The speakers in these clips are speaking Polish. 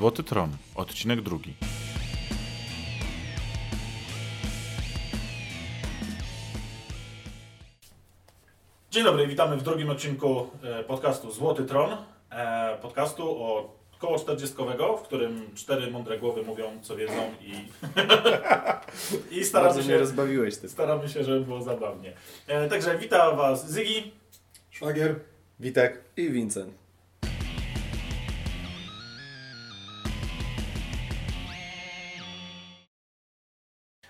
Złoty Tron, odcinek drugi. Dzień dobry, witamy w drugim odcinku e, podcastu Złoty Tron. E, Podcastu o koło 40, w którym cztery mądre głowy mówią, co wiedzą i, i staramy, się, rozbawiłeś ty. staramy się, żeby było zabawnie. E, Także witam Was Zygi. Szwagier. Witek i Vincent.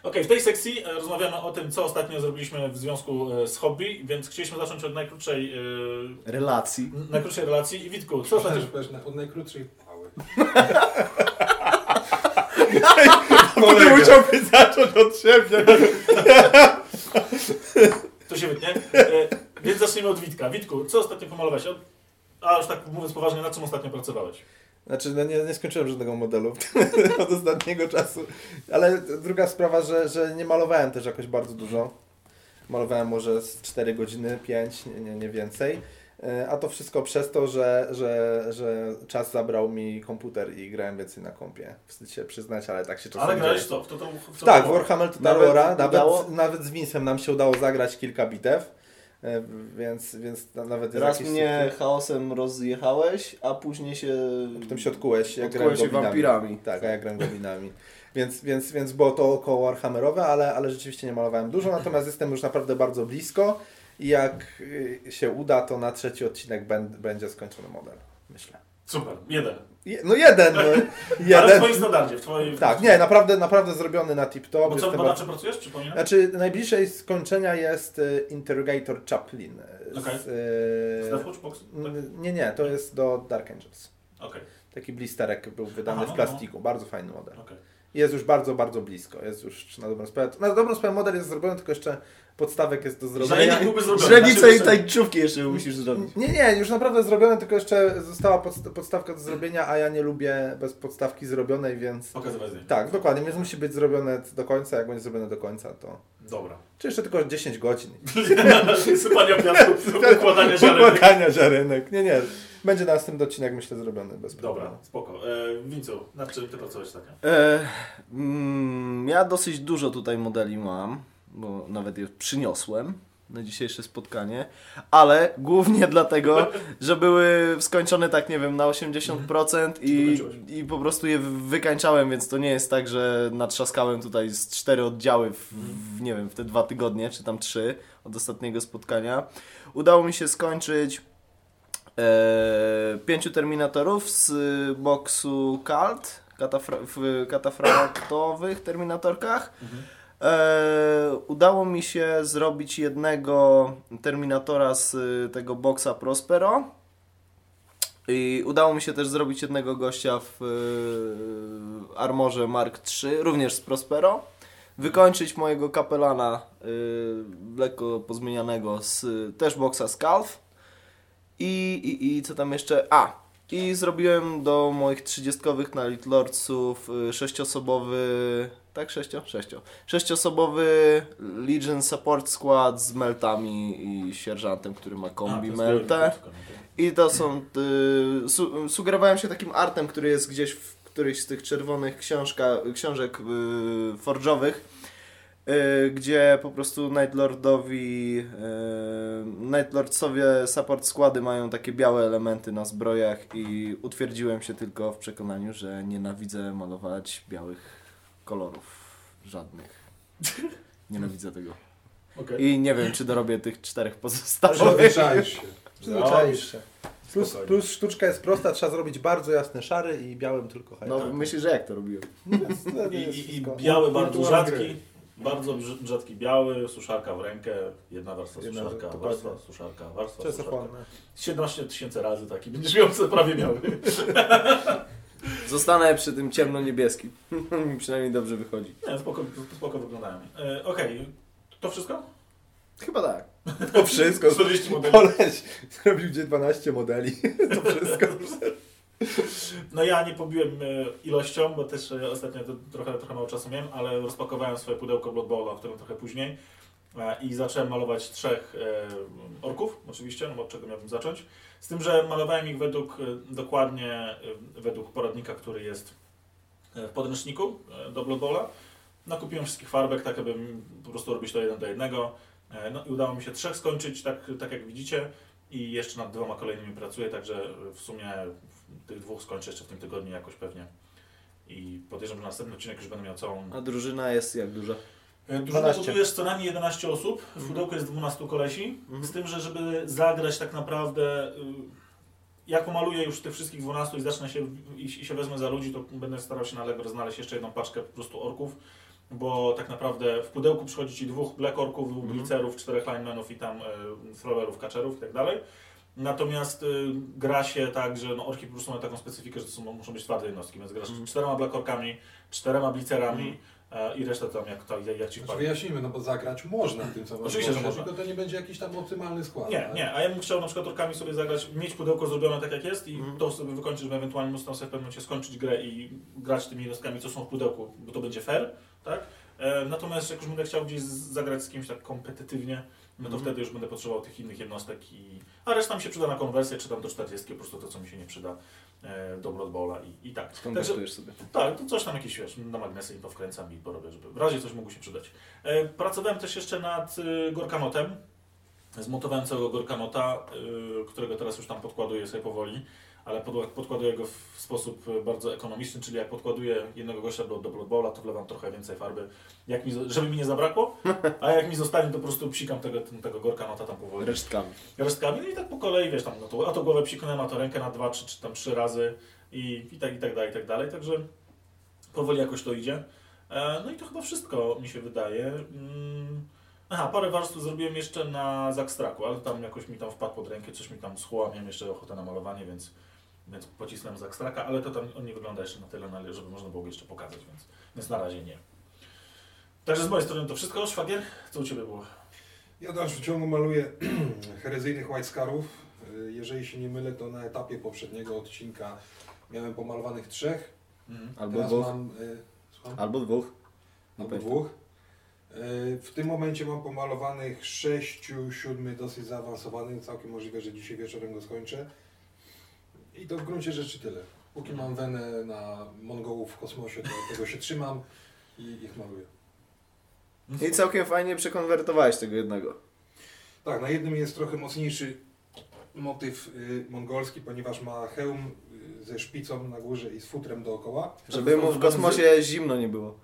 Ok, w tej sekcji e, rozmawiamy o tym, co ostatnio zrobiliśmy w związku e, z hobby, więc chcieliśmy zacząć od najkrótszej, e, Relacji. najkrótszej relacji. I Witku, co ostatnio... Od najkrótszej pały. Ty musiałbyś zacząć od siebie. To się wytnie. Więc zaczniemy od Witka. Witku, co ostatnio pomalowałeś? A już tak mówiąc poważnie, na czym ostatnio pracowałeś? Znaczy, no nie, nie skończyłem żadnego modelu od ostatniego czasu. Ale druga sprawa, że, że nie malowałem też jakoś bardzo dużo. Malowałem może z 4 godziny, 5, nie, nie, nie więcej. E, A to wszystko przez to, że, że, że czas zabrał mi komputer i grałem więcej na kompie. Wstyd się przyznać, ale tak się czasem Ale grałeś? W to, to, w to Tak, Warhammer Total Nawet War'a, nawet, udało? nawet z Vincem nam się udało zagrać kilka bitew, więc, więc na- nawet jest Raz jakiś mnie chaosem rozjechałeś, a później się... Potem się odkułeś, jak grałem się wampirami. Tak, a ja grałem goblinami. Więc, więc, więc było to około Warhammerowe, ale, ale rzeczywiście nie malowałem dużo, natomiast jestem już naprawdę bardzo blisko i jak y, się uda, to na trzeci odcinek będzie skończony model, myślę. Super, jeden. No jeden, no, Ale w jeden. twoim standardzie, w twoim... Tak, nie, naprawdę, naprawdę zrobiony na tip-top. Bo co, na bardzo- pracujesz, przypominam? Znaczy, najbliższej skończenia jest y, Interrogator Chaplin. y, z, Z y, Deathwatch Box? Tak? Nie, nie, to jest do Dark Angels. Okej, Taki blisterek był wydany Aha, w no, plastiku, bardzo fajny model. okej. Jest już bardzo, bardzo blisko. Jest już na dobrą sprawę. Na dobrą sprawę model jest zrobiony, tylko jeszcze podstawek jest do zrobienia. byłby? Źrenice Znaczy, i tańczówki jeszcze musisz zrobić. Nie, nie, już naprawdę zrobione, tylko jeszcze została podst- podstawka do zrobienia, a ja nie lubię bez podstawki zrobionej, więc. Pokazywać zdjęcie. Tak, dokładnie, więc musi być zrobione do końca. Jak będzie zrobione do końca, to. Dobra. Czy jeszcze tylko 10 godzin. Sypania piasku, układania ziarenek. Ziarenek. Nie, nie. Będzie następny odcinek, myślę, zrobiony bez Dobra, problemu. spoko. E, Wincu, nad czym ty pracowałeś ostatnio? E, mm, ja dosyć dużo tutaj modeli mam, bo nawet je przyniosłem na dzisiejsze spotkanie, ale głównie dlatego, że były skończone tak, nie wiem, na 80% i, i po prostu je wykańczałem, więc to nie jest tak, że natrzaskałem tutaj z cztery oddziały w, w nie wiem, w te dwa tygodnie, czy tam trzy od ostatniego spotkania. Udało mi się skończyć e, pięciu Terminatorów z boksu Cult, katafra- w katafraktowych Terminatorkach. E, udało mi się zrobić jednego Terminatora z y, tego boksa Prospero. I udało mi się też zrobić jednego gościa w y, armorze Mark III, również z Prospero. Wykończyć mojego kapelana y, lekko pozmienianego z też boksa Scalf. I, i, I co tam jeszcze? A! I zrobiłem do moich trzydziestkowych na Little Lordsów y, sześciosobowy... Tak? Sześcio? Sześcio. Sześciosobowy Legion Support Squad z meltami i sierżantem, który ma A, kombi jest meltę. okej. I to są. Y, su, sugerowałem się takim artem, który jest gdzieś w którejś z tych czerwonych książka, książek y, y, gdzie po prostu Nightlordowi, y, Nightlordsowie support składy mają takie białe elementy na zbrojach i utwierdziłem się tylko w przekonaniu, że nienawidzę malować białych kolorów żadnych. Nienawidzę tego. Okej. I nie wiem, czy dorobię tych czterech pozostałych. Przyzwyczaisz się. Przyzwyczaisz się. Plus, plus sztuczka jest prosta, trzeba zrobić bardzo jasny szary i białym tylko No highlight. myślisz, że jak to robiłem? I, i, I biały, bardzo rzadki. Bardzo rzadki biały, suszarka w rękę, jedna warstwa Jedna, suszarka, dokładnie. warstwa suszarka, warstwa suszarka. Czasochłonne. 17 tysięcy razy taki, będziesz miał co prawie miały. Zostanę przy tym ciemno-niebieskim. Przynajmniej dobrze wychodzi. Nie, spoko, spoko wyglądają. E, Okej, to wszystko? Chyba tak. To wszystko. 40 modeli. Koleś zrobił gdzie 12 modeli. To wszystko. No ja nie pobiłem e, ilością, bo też e, ostatnio to trochę, trochę mało czasu miałem, ale rozpakowałem swoje pudełko Blood Bowla, o którym trochę później. E, I zacząłem malować trzech orków, oczywiście, no od czego miałbym zacząć. Z tym, że malowałem ich według dokładnie według poradnika, który jest w podręczniku do Blood Bowla. Nakupiłem wszystkich farbek, tak aby po prostu robić to jeden do jednego. No i udało mi się trzech skończyć, tak, tak jak widzicie. I jeszcze nad dwoma kolejnymi pracuję, także w sumie tych dwóch skończę jeszcze w tym tygodniu jakoś pewnie. I podejrzewam, że następny odcinek już będę miał całą A drużyna jest jak duża? E, Drużyna 12. tu jest co najmniej 11 osób, w pudełku jest 12 kolesi, Mhm. z tym, że żeby zagrać tak naprawdę, y, jak pomaluję już tych wszystkich 12 i zacznę się, i, i się wezmę za ludzi, to będę starał się na Allegro znaleźć jeszcze jedną paczkę po prostu orków, bo tak naprawdę w pudełku przychodzi Ci dwóch black orków, dwóch Mhm. glicerów, czterech linemenów i tam y, throwerów, kaczerów i tak dalej. Natomiast y, gra się tak, że no, orki po prostu mają taką specyfikę, że to są, muszą być twarde jednostki, więc grasz Mhm. czterema black orkami, czterema blicerami e, i resztę tam jak, to, jak, jak Ci Znaczy, wpadnie. wyjaśnijmy, no bo zagrać można tym co Oczywiście, że można. Tylko to nie będzie jakiś tam optymalny skład. Nie, tak? nie, a ja bym chciał na przykład orkami sobie zagrać, mieć pudełko zrobione tak jak jest i Mhm. to sobie wykończyć, żeby ewentualnie móc tam sobie w pewnym momencie skończyć grę i grać tymi jednostkami, co są w pudełku, bo to będzie fair, tak? E, natomiast jak już będę chciał gdzieś zagrać z kimś tak kompetytywnie, no to wtedy już będę potrzebował tych innych jednostek i... A reszta mi się przyda na konwersję, czy tam do 40, po prostu to, co mi się nie przyda e, do Blood Bowla i, i tak. Skonwertujesz sobie. tak, to coś tam jakieś, wiesz, na magnesy im to wkręcam i porobię, żeby w razie coś mogło się przydać. E, pracowałem też jeszcze nad y, Gorkanotem. Zmontowałem całego Gorkanota, y, którego teraz już tam podkładuję sobie powoli, ale pod, podkładuję go w sposób y, bardzo ekonomiczny, czyli jak podkładuję jednego gościa do, do Blood to wlewam trochę więcej farby, jak mi, żeby mi nie zabrakło, a jak mi zostanie, to po prostu psikam tego, tego Gorkanota tam powoli Resztkami. resztkami, no i tak po kolei, wiesz, tam, no to, a to głowę psiknąłem, a to rękę na dwa, czy, czy tam trzy razy i, i, tak, i tak dalej, i tak dalej, także powoli jakoś to idzie. E, no i to chyba wszystko mi się wydaje. Mm. Aha, parę warstw zrobiłem jeszcze na Zakstraku, ale tam jakoś mi tam wpadł pod rękę, coś mi tam schło, miałem jeszcze ochotę na malowanie, więc, więc pocisnąłem Zakstraka, ale to tam on nie wygląda jeszcze na tyle, na- żeby można było go jeszcze pokazać, więc, więc na razie nie. Także z mojej strony to wszystko, Szwagier, co u Ciebie było? Ja w dalszym ciągu maluję herezyjnych White Scarów. Y, Jeżeli się nie mylę, to na etapie poprzedniego odcinka miałem pomalowanych trzech. Mhm. Albo Teraz dwóch. mam... y? Albo dwóch. Na Albo pewno. dwóch. Y, W tym momencie mam pomalowanych sześciu, siódmy dosyć zaawansowanych. Całkiem możliwe, że dzisiaj wieczorem go skończę. I to w gruncie rzeczy tyle. Póki mam wenę na Mongołów w kosmosie, to tego się trzymam i ich maluję. I całkiem fajnie przekonwertowałeś tego jednego. Tak, na jednym jest trochę mocniejszy motyw y, mongolski, ponieważ ma hełm y, ze szpicą na górze i z futrem dookoła. Żeby mu w kosmosie zimno nie było.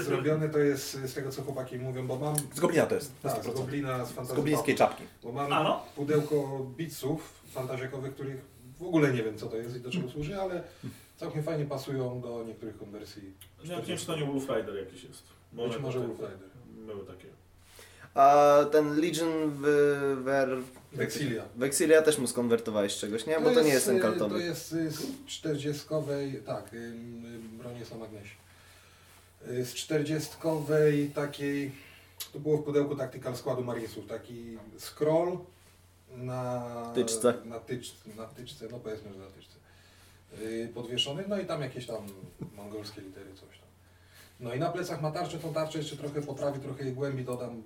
Y, zrobione to jest y, z tego, co chłopaki mówią, bo mam... Z Goblina to jest. na Tak, z 100%. Goblina, z Z goblińskiej czapki. Bo mam A no? pudełko bitsów fantazjakowych, których w ogóle nie wiem, co to jest i do czego służy, ale całkiem fajnie pasują do niektórych konwersji. Ja nie wiem, czy to nie Wolf Rider jakiś jest. Bo Być może Wolf Rider. Były takie. A ten Legion w Ver... Vexilia. Vexilia też mu skonwertowałeś czegoś, nie? Bo to nie jest ten y, To kartowy. jest z 40-kowej, tak, broń jest na magnesie. Y, Z 40-kowej takiej, to było w pudełku Tactical składu Marisów, taki scroll na Tyczce. Na, tycz, na tyczce, no powiedzmy, że na tyczce. Y, Podwieszony, no i tam jakieś tam mongolskie litery, coś tam. No i na plecach ma tarczę, tą tarczę jeszcze trochę poprawi, trochę jej głębi dodam.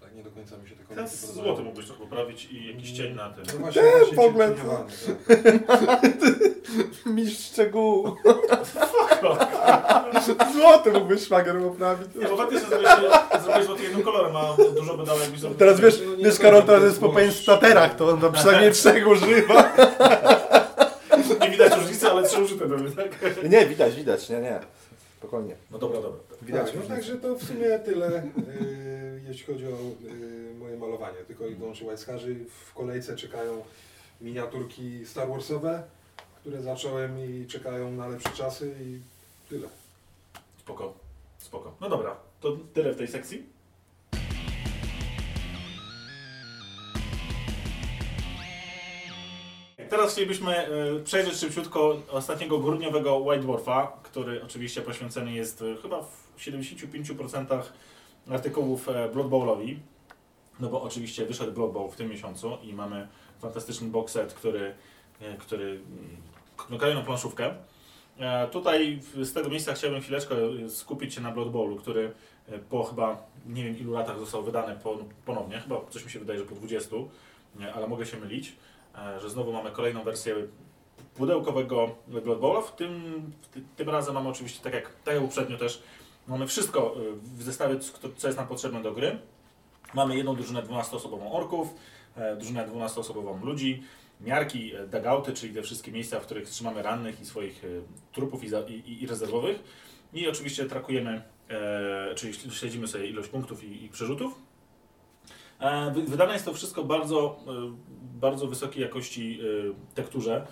Tak nie do końca mi się te Ten komiksy podobają. złoty mógłbyś trochę poprawić i jakiś cień na tym. No właśnie, właśnie w ogóle to- cieniowany, tak. Mistrz szczegółu. Złoty mógłbyś szwagier poprawić. Nie, bo faktycznie zrobić złoty jednym kolorem, a dużo by dało jakbyś zrobił... Teraz wiesz, No wiesz do Karol teraz jest po jest pewien włos. staterach, to on tam przynajmniej trzech używa. Nie widać różnicy, ale trzy użyte były, tak? Nie, widać, widać, nie, nie. Spokojnie. No dobra, dobra. Widać tak, no także to w sumie tyle, yy, jeśli chodzi o yy, moje malowanie. Tylko i wyłącznie łajskarzy. W kolejce czekają miniaturki Star Warsowe, które zacząłem i czekają na lepsze czasy i tyle. Spoko, spoko. No dobra, to tyle w tej sekcji. Teraz chcielibyśmy e, przejrzeć szybciutko ostatniego grudniowego White Dwarfa, który oczywiście poświęcony jest e, chyba w 75% artykułów e, Blood Bowlowi. No bo oczywiście wyszedł Blood Bowl w tym miesiącu i mamy fantastyczny box set, który, który mm, kolejną planszówkę. E, tutaj z tego miejsca chciałbym chwileczkę skupić się na Blood Bowlu, który e, po chyba nie wiem ilu latach został wydany po, ponownie, chyba coś mi się wydaje, że po 20, nie, ale mogę się mylić, e, że znowu mamy kolejną wersję pudełkowego Blood Bowla. W tym, w ty, tym razem mamy oczywiście, tak jak, tak jak poprzednio też, mamy wszystko w zestawie, co, jest nam potrzebne do gry. Mamy jedną drużynę 12-osobową orków, drużynę 12-osobową ludzi, miarki, e, dugouty, czyli te wszystkie miejsca, w których trzymamy rannych i swoich e, trupów i, i, i- rezerwowych. I oczywiście trakujemy, e, czyli śledzimy sobie ilość punktów i, i przerzutów. E, wy- wydane jest to wszystko bardzo, e, bardzo wysokiej jakości e, tekturze,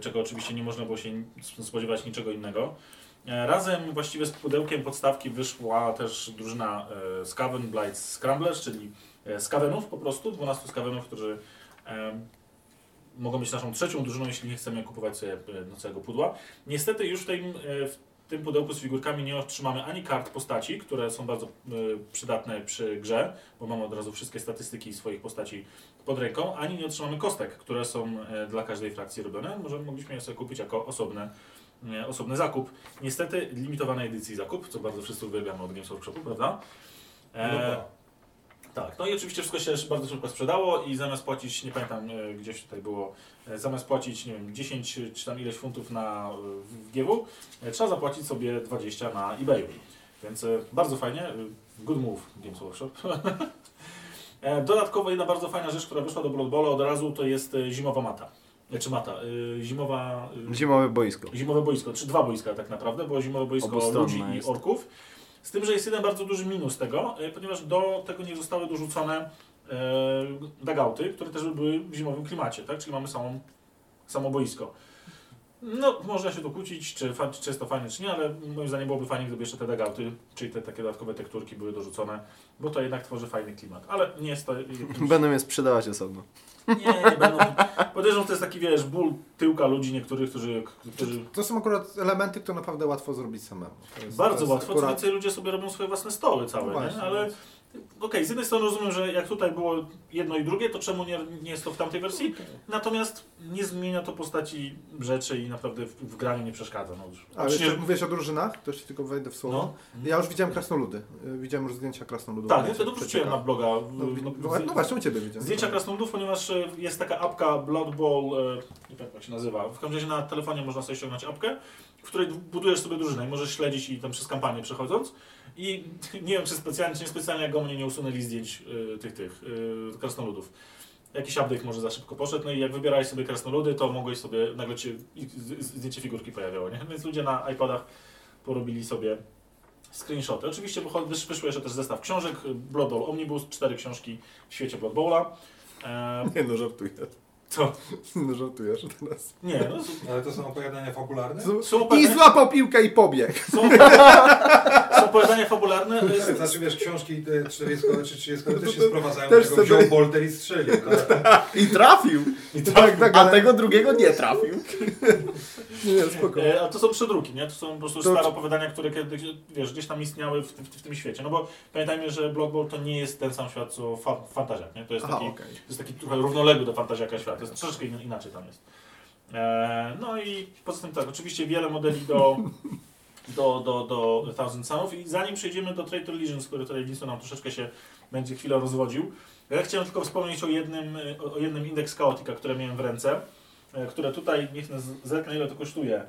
czego oczywiście nie można było się spodziewać niczego innego. Razem właściwie z pudełkiem podstawki wyszła też drużyna Skaven Blights Scramblers, czyli skawenów po prostu, 12 skawenów, którzy mogą być naszą trzecią drużyną, jeśli nie chcemy kupować sobie e, no, całego pudła. Niestety już w tym, e, w tym pudełku z figurkami nie otrzymamy ani kart postaci, które są bardzo e, przydatne przy grze, bo mamy od razu wszystkie statystyki swoich postaci pod ręką, ani nie otrzymamy kostek, które są dla każdej frakcji robione. Może mogliśmy je sobie kupić jako osobne, osobny zakup. Niestety limitowanej edycji zakup, co bardzo wszyscy uwielbiamy od Games Workshopu, prawda? E, No tak. no i oczywiście wszystko się bardzo szybko sprzedało i zamiast płacić, nie pamiętam e, gdzieś tutaj było, e, zamiast płacić, nie wiem, 10 czy tam ileś funtów na, e, w GW, trzeba zapłacić sobie 20 na eBayu. Więc bardzo fajnie, good move Games Workshop. Dodatkowo jedna bardzo fajna rzecz, która wyszła do Blood Bowla od razu, to jest zimowa mata. Czy mata, zimowa... Zimowe boisko. Zimowe boisko, czy dwa boiska tak naprawdę, bo zimowe boisko Obustronne ludzi i jest. orków. Z tym, że jest jeden bardzo duży minus tego, e, ponieważ do tego nie zostały dorzucone e, dugouty, które też by były w zimowym klimacie, tak? Czyli mamy samą, samo boisko. No, można się tu kłócić, czy, czy jest to fajne, czy nie, ale moim zdaniem byłoby fajnie, gdyby jeszcze te dugouty, czyli te takie dodatkowe tekturki były dorzucone, bo to jednak tworzy fajny klimat. Ale nie jest to... jakimś- Będą je sprzedawać osobno. Nie, nie będą. Podejrzewam, to jest taki, wiesz, ból tyłka ludzi niektórych, którzy... którzy To są akurat elementy, które naprawdę łatwo zrobić samemu. To jest- to Bardzo łatwo, co akurat- więcej ludzie sobie robią swoje własne stoły całe, No nie? właśnie, ale okej, z jednej strony rozumiem, że jak tutaj było jedno i drugie, to czemu nie, nie jest to w tamtej wersji? Natomiast nie zmienia to postaci rzeczy i naprawdę w, w graniu nie przeszkadza. No, Przecież- jeszcze mówisz o drużynach, to ci tylko wejdę w słowo. no, Ja już widziałem krasnoludy. Y, Widziałem już zdjęcia krasnoludów. tak, ja to wrzuciłem na bloga. No, w- no, w- no właśnie u Ciebie widziałem. Zdjęcia krasnoludów, ponieważ e, jest taka apka Blood Bowl, e, nie pamiętam jak się nazywa, w każdym razie na telefonie można sobie ściągnąć apkę, w której budujesz sobie drużynę i możesz śledzić i tam przez kampanię przechodząc i nie wiem czy specjalnie, czy niespecjalnie jak go mnie nie usunęli zdjęć e, tych, tych e, krasnoludów. Jakiś update może za szybko poszedł, no i jak wybierałeś sobie krasnoludy, to mogłeś sobie, nagle ci zdjęcie figurki pojawiało, nie? Więc ludzie na iPadach porobili sobie screenshoty. Oczywiście wycho- wysz- wyszły jeszcze też zestaw książek, Blood Bowl Omnibus, cztery książki w świecie Blood Bowla. E, Nie no, żartujesz. Co? No żartujesz teraz. Nie, no, Ale to są opowiadania fabularne? są, I opowiadania, złapał piłkę i pobiegł. są, są opowiadania fabularne. to jest- Znaczy wiesz, książki te 40 czy 30 też się sprowadzają też do tego, sobie- wziął bolter i strzelił. Tak? I trafił! I Tak, tak, A ale... tego drugiego nie trafił. Nie, nie, spoko. E, A to są przedruki, nie? To są po prostu To- stare opowiadania, które kiedyś, wiesz, gdzieś tam istniały w, w, w tym świecie. No bo pamiętajmy, że Blood Bowl to nie jest ten sam świat, co fa Fantaziak, nie? To jest Aha, taki, okej. to jest taki trochę równoległy do Fantaziaka świat. To jest troszeczkę in- inaczej tam jest. E, no i poza tym tak, oczywiście wiele modeli do, do, do, do Thousand Sunów i zanim przejdziemy do Traitor Legions, który tutaj Winston nam troszeczkę się będzie chwilę rozwodził, ja chciałem tylko wspomnieć o jednym, o jednym Index Chaotica, które miałem w ręce, e, które tutaj, niech zerknę ile to kosztuje.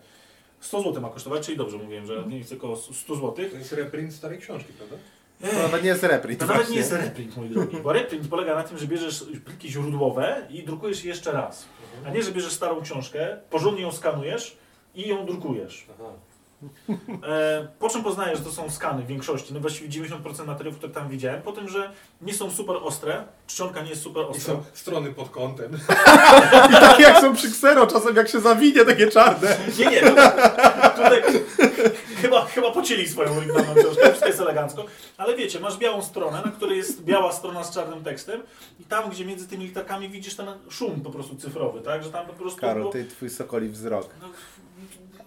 100 zł ma kosztować, czyli dobrze mówiłem, że mniej więcej około 100 zł. To jest reprint starej książki, prawda? To nawet nie jest reprint. To nawet nie jest reprint, mój drogi. Bo reprint polega na tym, że bierzesz pliki źródłowe i drukujesz je jeszcze raz. A nie, że bierzesz starą książkę, porządnie ją skanujesz i ją drukujesz. E, po czym poznajesz, że to są skany w większości, no właściwie 90% materiałów, które tam widziałem, po tym, że nie są super ostre, czcionka nie jest super I ostra. są strony pod kątem. I tak jak są przy ksero, czasem jak się zawinie, takie czarne. Nie, nie, tutaj, tutaj chyba, pocięli swoją oryginalną książkę, wszystko jest elegancko, ale wiecie, masz białą stronę, na której jest biała strona z czarnym tekstem i tam, gdzie między tymi literkami widzisz ten szum po prostu cyfrowy, tak, że tam po prostu... Karol, ty twój sokoli wzrok. No,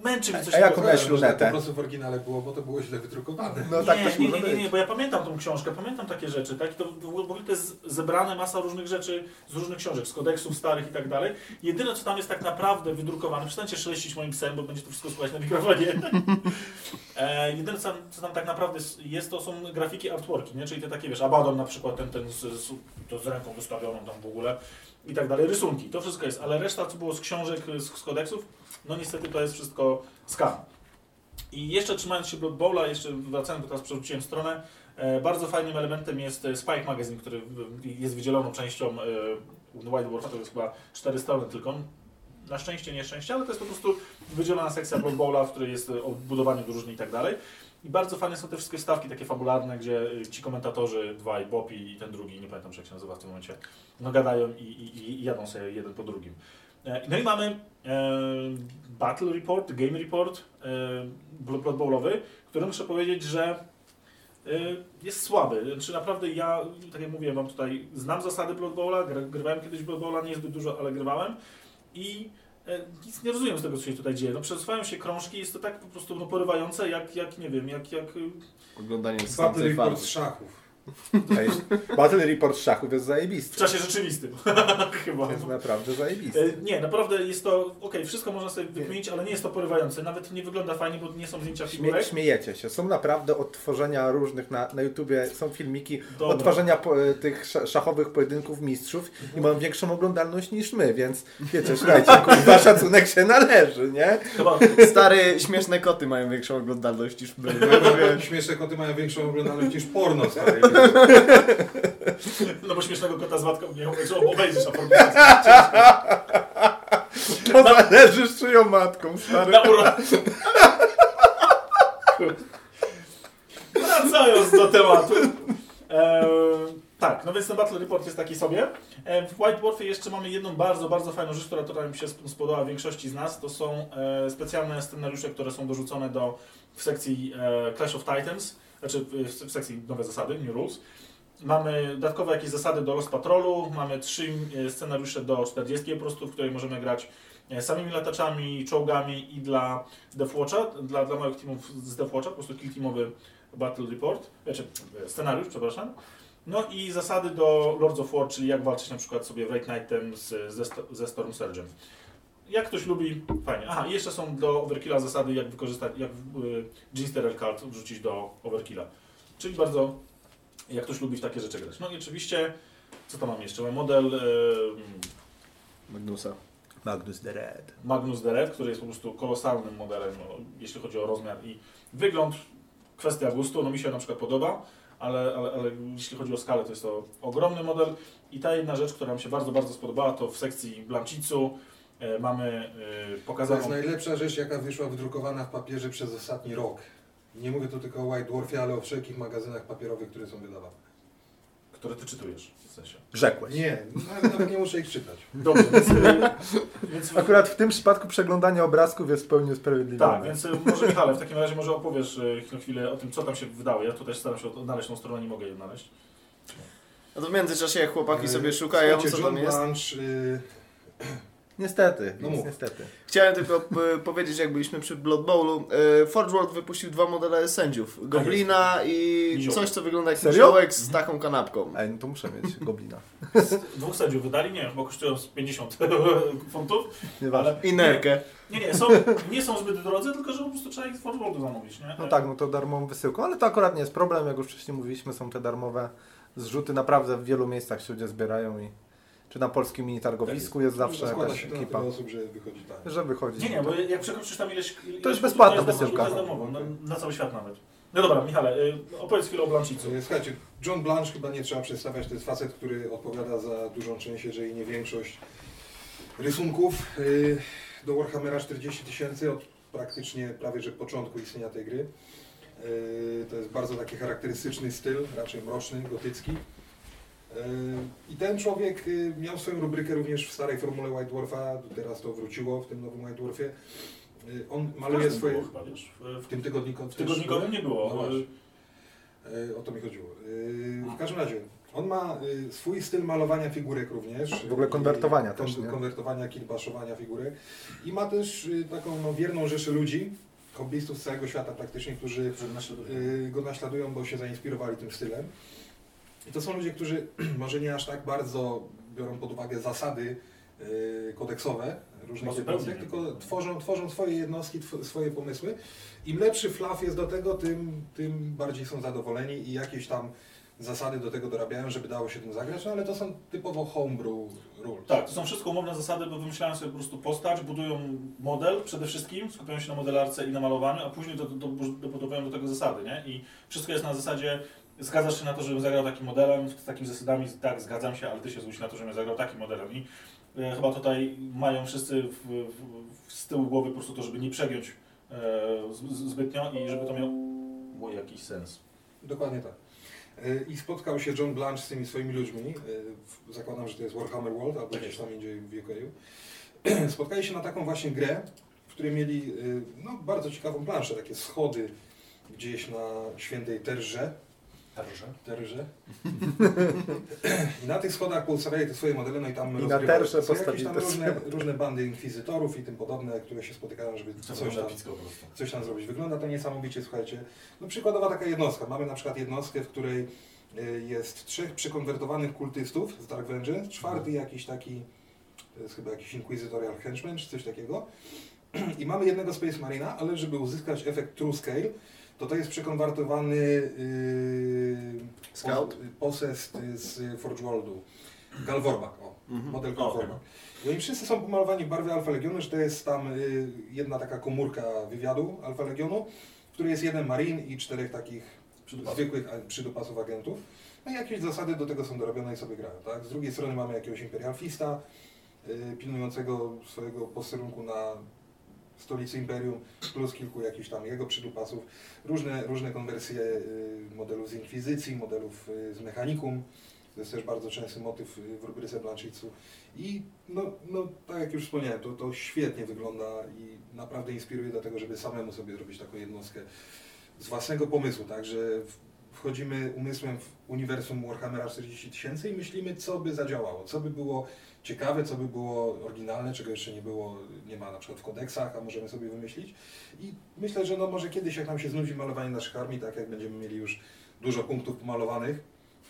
męczy mnie coś A takiego. miałeś tak lunetę? po prostu w oryginale było, bo to było źle wydrukowane. No tak nie, też nie, nie, nie, nie, bo ja pamiętam tą książkę, pamiętam takie rzeczy, tak? I to w ogóle to jest zebrane masa różnych rzeczy z różnych książek, z kodeksów starych i tak dalej. Jedyne, co tam jest tak naprawdę wydrukowane, przestańcie szeleścić moim psem, bo będzie to wszystko słuchać na mikrofonie. e, jedyne, co tam, co tam tak naprawdę jest- jest, to są grafiki artworki, nie? Czyli te takie, wiesz, Abaddon na przykład, ten, ten z, z, to z ręką wystawioną tam w ogóle i tak dalej, rysunki, to wszystko jest, ale reszta, co było z książek, z, z kodeksów, no niestety to jest wszystko skan. I jeszcze trzymając się Blood Bowla, jeszcze wracając, bo teraz przerzuciłem stronę, e, bardzo fajnym elementem jest e, Spike Magazine, który jest wydzieloną częścią e, White Dwarfa, to jest chyba cztery strony tylko. Na szczęście, nieszczęście, ale to jest po prostu wydzielona sekcja Blood Bowla, w której jest o budowaniu drużyny i tak dalej. I bardzo fajne są te wszystkie stawki takie fabularne, gdzie ci komentatorzy, dwaj, Bob i ten drugi, nie pamiętam jak się nazywa w tym momencie, no gadają i, i, i jadą sobie jeden po drugim. E, No i mamy e, Battle Report, Game Report e, Blood Bowlowy, który muszę powiedzieć, że e, jest słaby. Znaczy naprawdę ja, tak jak mówiłem wam tutaj, znam zasady Blood Bowla, gr- grywałem kiedyś Blood Bowla, nie zbyt dużo, ale grywałem i e, nic nie rozumiem z tego, co się tutaj dzieje. No przesuwają się krążki, jest to tak po prostu no, porywające, jak, jak nie wiem, jak, jak Oglądanie z szachów. Battle Report szachów jest w zajebisty. czasie rzeczywistym. Chyba. Jest naprawdę zajebisty. E, Nie, naprawdę jest to, okej, wszystko można sobie wykminić, ale nie jest to porywające. Nawet nie wygląda fajnie, bo nie są zdjęcia Śmie, figurek. śmiejecie się. Są naprawdę odtworzenia różnych na, na YouTubie, są filmiki Dobra. odtworzenia po, e, tych sz- szachowych pojedynków mistrzów i mają większą oglądalność niż my, więc wiecie, słuchajcie, kurwa, szacunek się należy, nie? Chyba Stary, śmieszne koty mają większą oglądalność niż my. Śmieszne koty mają większą oglądalność niż porno, stary. No bo śmiesznego kota z matką nie obejrzysz, a To zależy z czyją matką, stary. na uro... Wracając do tematu. E, tak, no więc ten Battle Report jest taki sobie. E, w White Dwarfie jeszcze mamy jedną bardzo, bardzo fajną rzecz, która tutaj mi się sp- spodobała większości z nas. To są e, specjalne scenariusze, które są dorzucone do, w sekcji e, Clash of Titans, znaczy w, w sekcji nowe zasady, New Rules. Mamy dodatkowe jakieś zasady do Lost Patrolu, mamy trzy e, scenariusze do 40 po prostu, w której możemy grać e, samymi lataczami, czołgami i dla Deathwatcha, dla, dla małych teamów z Deathwatcha, po prostu kill teamowy Battle Report, znaczy scenariusz, przepraszam. No i zasady do Lords of War, czyli jak walczyć na przykład sobie Wraith Knightem z, ze, ze Storm Surgeon. Jak ktoś lubi, fajnie. Aha, i jeszcze są do Overkilla zasady, jak wykorzystać, jak y, Ginsterer card wrzucić do Overkilla. Czyli bardzo, jak ktoś lubi w takie rzeczy grać. No i oczywiście, co tam mam jeszcze? Mam model y, Magnusa. Magnus the Red. Magnus the Red, który jest po prostu kolosalnym modelem, no, jeśli chodzi o rozmiar i wygląd. Kwestia gustu, no mi się na przykład podoba, ale, ale, ale jeśli chodzi o skalę, to jest to ogromny model. I ta jedna rzecz, która mi się bardzo, bardzo spodobała, to w sekcji Blancicu e, mamy e, To pokazaną... jest najlepsza rzecz, jaka wyszła wydrukowana w papierze przez ostatni rok. Nie mówię tu tylko o White Dwarfie, ale o wszelkich magazynach papierowych, które są wydawane. które ty czytujesz w sensie. Rzekłeś. Nie, nawet, nawet nie muszę ich czytać. Dobrze, więc, e, więc Akurat w tym przypadku przeglądanie obrazków jest w pełni usprawiedliwione. Tak, więc e, może Michale, w takim razie może opowiesz e, na chwilę o tym, co tam się wydało. Ja tutaj staram się odnaleźć tą stronę, nie mogę jej odnaleźć. No to w międzyczasie jak chłopaki sobie szukają, słuchajcie, co tam John jest. Blanche, y, Niestety, No niestety. Chciałem tylko p- powiedzieć, jak byliśmy przy Blood Bowlu. e, Forge World wypuścił dwa modele sędziów. Goblina i coś, co wygląda jak niziołek z taką kanapką. Ej, no to muszę mieć goblina. Dwóch sędziów wydali, nie, bo kosztują z 50 funtów. Nieważne. Ale I nerkę. nie, nie, są, nie są zbyt drodzy, tylko że po prostu trzeba ich z Forwardu zamówić, nie? No tak, no to darmową wysyłką, ale to akurat nie jest problem, jak już wcześniej mówiliśmy, są te darmowe zrzuty, naprawdę w wielu miejscach się ludzie zbierają i czy na polskim mini targowisku jest zawsze składa jakaś się ekipa, osób, że wychodzi tak. że wychodzi. Nie, nie, bo jak przekroczysz tam ileś... ileś To jest bezpłatna jest wysyłka. To jest darmowo, na, na cały świat nawet. No dobra, Michale, y, opowiedz chwilę o Blancicu. Y, Słuchajcie, John Blanche chyba nie trzeba przedstawiać, to jest facet, który odpowiada za dużą część, jeżeli nie większość rysunków y, do Warhammera 40 tysięcy od praktycznie prawie że początku istnienia tej gry. Y, To jest bardzo taki charakterystyczny styl, raczej mroczny, gotycki. Y, I ten człowiek y, miał swoją rubrykę również w starej formule White Dwarfa, teraz to wróciło w tym nowym White Dwarfie. Y, On maluje swoje... było Chyba, wiesz, w, W tym tygodniku w tygodnikowym nie było. No właśnie. E, O to mi chodziło. W każdym razie, On ma y, swój styl malowania figurek również. W ogóle I- konwertowania kon- też, nie? Konwertowania, kilbaszowania figurek. I ma też y, taką no, wierną rzeszę ludzi, hobbystów z całego świata praktycznie, którzy go naśladują, bo się zainspirowali tym stylem. I to są ludzie, którzy może nie aż tak bardzo biorą pod uwagę zasady y, kodeksowe różnych No, jednostek, tylko tworzą, tworzą swoje jednostki, tw swoje pomysły. Im lepszy fluff jest do tego, tym, tym bardziej są zadowoleni i jakieś tam zasady do tego dorabiają, żeby dało się tym zagrać, no ale to są typowo homebrew rules. Tak, to są wszystko umowne zasady, bo wymyślają sobie po prostu postać, budują model przede wszystkim, skupiają się na modelarce i na malowaniu, a później do- do- dobudowują do tego zasady, nie? I wszystko jest na zasadzie, zgadzasz się na to, żebym zagrał takim modelem, z takimi zasadami, tak, zgadzam się, ale ty się zgódź na to, żebym zagrał takim modelem. I e, chyba tutaj mają wszyscy w, w, z tyłu głowy po prostu to, żeby nie przegiąć e, z, zbytnio i żeby to miało jakiś sens. Dokładnie tak. Y, I spotkał się John Blanche z tymi swoimi ludźmi. w- Zakładam, że to jest Warhammer World albo Tak gdzieś tam indziej w UK. Spotkali się na taką właśnie grę, w której mieli y, no, bardzo ciekawą planszę, takie schody gdzieś na świętej Terze. Także. Terze. I na tych schodach poustawiali te swoje modele, no i tam I na jakieś postawili tam różne, różne bandy inkwizytorów i tym podobne, które się spotykają, żeby Co coś tam coś tam zrobić. Wygląda to niesamowicie, słuchajcie. No przykładowa taka jednostka. Mamy na przykład jednostkę, w której y, jest trzech przekonwertowanych kultystów z Dark Vengeance, czwarty jakiś taki, to jest chyba jakiś Inquisitorial Henchman, czy coś takiego. I mamy jednego Space Marina, ale żeby uzyskać efekt True Scale, to to jest przekonwertowany yy, Scout? po- Possessed z Forge Worldu. Galvorbak, o, Mhm. model O, okej, Galvorbak. I oni wszyscy są pomalowani w barwie Alfa Legionu, że to jest tam y, jedna taka komórka wywiadu Alfa Legionu, w której jest jeden marin i czterech takich zwykłych a, przydupasów agentów. No i jakieś zasady do tego są dorobione i sobie grają. Tak? Z drugiej strony mamy jakiegoś imperialfista y, pilnującego swojego posterunku na stolicy Imperium, plus kilku jakichś tam jego przydupasów. Różne, różne konwersje y, modelów z Inkwizycji, modelów y, z Mechanicum. To jest też bardzo częsty motyw y, w rubryce Blanchicu. I no, no, tak jak już wspomniałem, to, to świetnie wygląda i naprawdę inspiruje do tego, żeby samemu sobie zrobić taką jednostkę z własnego pomysłu, tak, że wchodzimy umysłem w uniwersum Warhammera 40 tysięcy i myślimy, co by zadziałało, co by było ciekawe, co by było oryginalne, czego jeszcze nie było, nie ma na przykład w kodeksach, a możemy sobie wymyślić. I myślę, że no może kiedyś, jak nam się znudzi malowanie naszych armii, tak jak będziemy mieli już dużo punktów pomalowanych,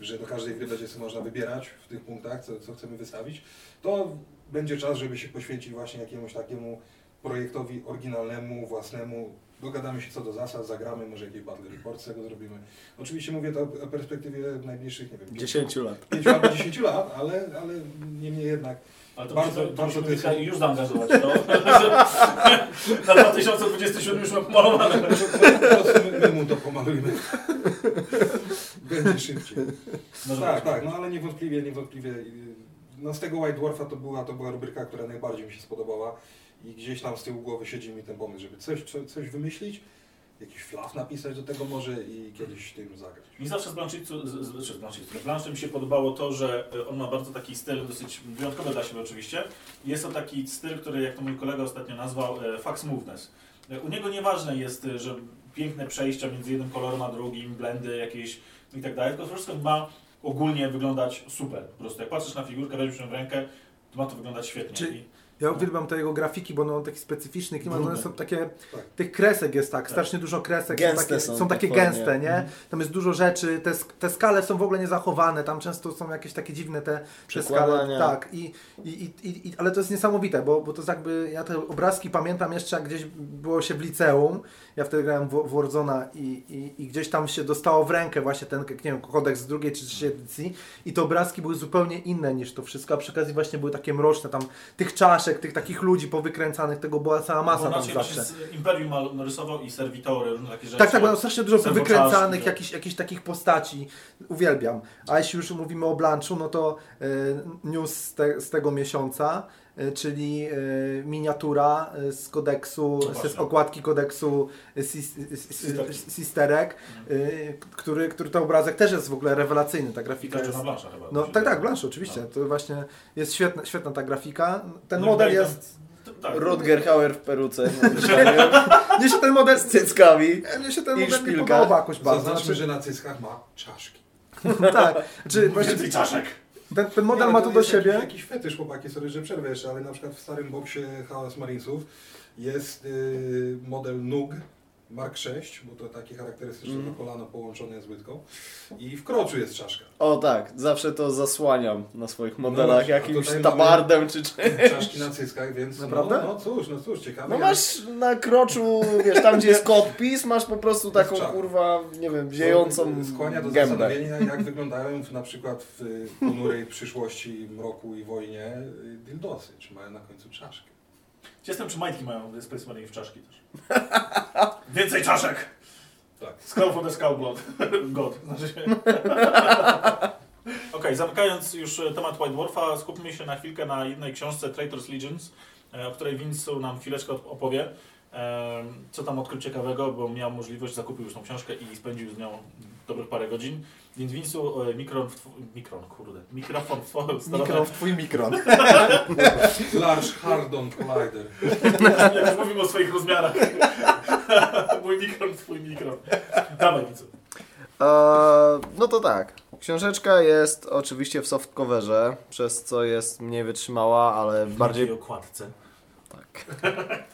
że do każdej gry będzie sobie można wybierać w tych punktach, co, co chcemy wystawić, to będzie czas, żeby się poświęcić właśnie jakiemuś takiemu projektowi oryginalnemu, własnemu. Dogadamy się co do zasad, zagramy, może jakiś battle report z tego zrobimy. Oczywiście mówię to o perspektywie najbliższych, nie wiem, 10 lat. 5 albo 10 lat, ale, ale niemniej jednak Ale to Bardzo- bardzo, bardzo bardzo to jest- to już zaangażować to. na 2027 już mam pomalowane. po prostu my, my mu to pomalujmy. Będzie szybciej. Może tak, tak, no ale niewątpliwie, niewątpliwie. No z tego White Dwarfa to była, to była rubryka, która najbardziej mi się spodobała i gdzieś tam z tyłu głowy siedzi mi ten pomysł, żeby coś, co, coś wymyślić, jakiś flaw napisać do tego może i kiedyś tym zagrać. Mi zawsze z Blanchicu, z, z, z, Blanchicu, z Blanchem mi się podobało to, że e, on ma bardzo taki styl, dosyć wyjątkowy dla siebie oczywiście. Jest to taki styl, który jak to mój kolega ostatnio nazwał, e, fax moveness. E, U niego nieważne jest, że piękne przejścia między jednym kolorem a drugim, blendy jakieś i tak dalej, tylko to wszystko ma ogólnie wyglądać super. Po prostu jak patrzysz na figurkę, weźmiesz ją w rękę, to ma to wyglądać świetnie. Czy- I, Ja uwielbiam te jego grafiki, bo one on taki specyficzny klimat, one są takie, Tak. tych kresek jest tak, strasznie dużo kresek, Gęste są takie, są są takie gęste, nie? Mhm. Tam jest dużo rzeczy, te, te skale są w ogóle niezachowane, tam często są jakieś takie dziwne te, te skale, tak, i, i, i, i, ale to jest niesamowite, bo, bo to jest jakby, ja te obrazki pamiętam jeszcze jak gdzieś było się w liceum, ja wtedy grałem w, w Warzona i, i, i gdzieś tam się dostało w rękę właśnie ten, nie wiem, kodeks z drugiej czy trzeciej edycji i te obrazki były zupełnie inne niż to wszystko, a przy okazji właśnie były takie mroczne, tam tych czaszek, tych takich ludzi powykręcanych, tego była cała masa tam raczej zawsze. Imperium narysował i serwitory, różne takie rzeczy. Tak, tak, bo strasznie dużo wykręcanych, tak. jakichś, jakichś takich postaci. Uwielbiam. A jeśli już mówimy o Blanchu, no to e, news z, te, z tego miesiąca, czyli e, miniatura e, z kodeksu, No z okładki kodeksu e, Sisterek, e, który, który to obrazek też jest w ogóle rewelacyjny, ta grafika jest... na chyba. No tak, tak. Blanche oczywiście. To właśnie jest świetna, świetna ta grafika. Ten No model jest... Tak. Rutger Hauer w peruce. mieszkaniu, Mnie się ten model... Z cyckami. Mnie się ten I model nie szpilka. podoba jakoś bardzo. Zaznaczmy, Znaczy- że na cyckach ma czaszki. tak. Czy właśnie Więcej czaszek. Ten, ten model Nie, ma to tu do siebie. Jakiś, jakiś fetysz, chłopaki, sorry, że przerwę jeszcze, ale na przykład w starym boksie Chaos Marinesów jest y, model NUG Mark 6, bo to takie charakterystyczne Mhm. kolano połączone z łydką. I w kroczu jest czaszka. O tak, zawsze to zasłaniam na swoich modelach właśnie, a jakimś tabardem czy czymś. Czaszki na cyckach, więc Naprawdę? No, no cóż, no cóż, ciekawe. No jak- masz na kroczu, wiesz, tam gdzie jest podpis, masz po prostu taką kurwa, nie wiem, To ziejącą Skłania do gębę. zastanowienia, jak wyglądają w, na przykład w ponurej przyszłości, mroku i wojnie y, dildosy. Czy mają na końcu czaszkę? Jestem, czy majtki mają Space Marine w czaszki też. Więcej czaszek! Tak. Skull for the Skull Blood. God. Znaczy się. Okej, zamykając już e, temat White Dwarfa, skupmy się na chwilkę na jednej książce Traitors Legends, e, o której Vince nam chwileczkę op- opowie. Co tam odkrył ciekawego, bo miał możliwość, zakupił już tą książkę i spędził z nią dobrych parę godzin. Więc Vince'u, e, mikron, w mikron, kurde, mikrofon w twoją stronę. Mikron w twój mikron. Large Hardon Collider. Jak już mówimy o swoich rozmiarach. Mój mikron, twój mikron. Dawaj, Vince'u. Eee, no to tak. Książeczka jest oczywiście w softcoverze, przez co jest mniej wytrzymała, ale W bardziej... okładce. Tak.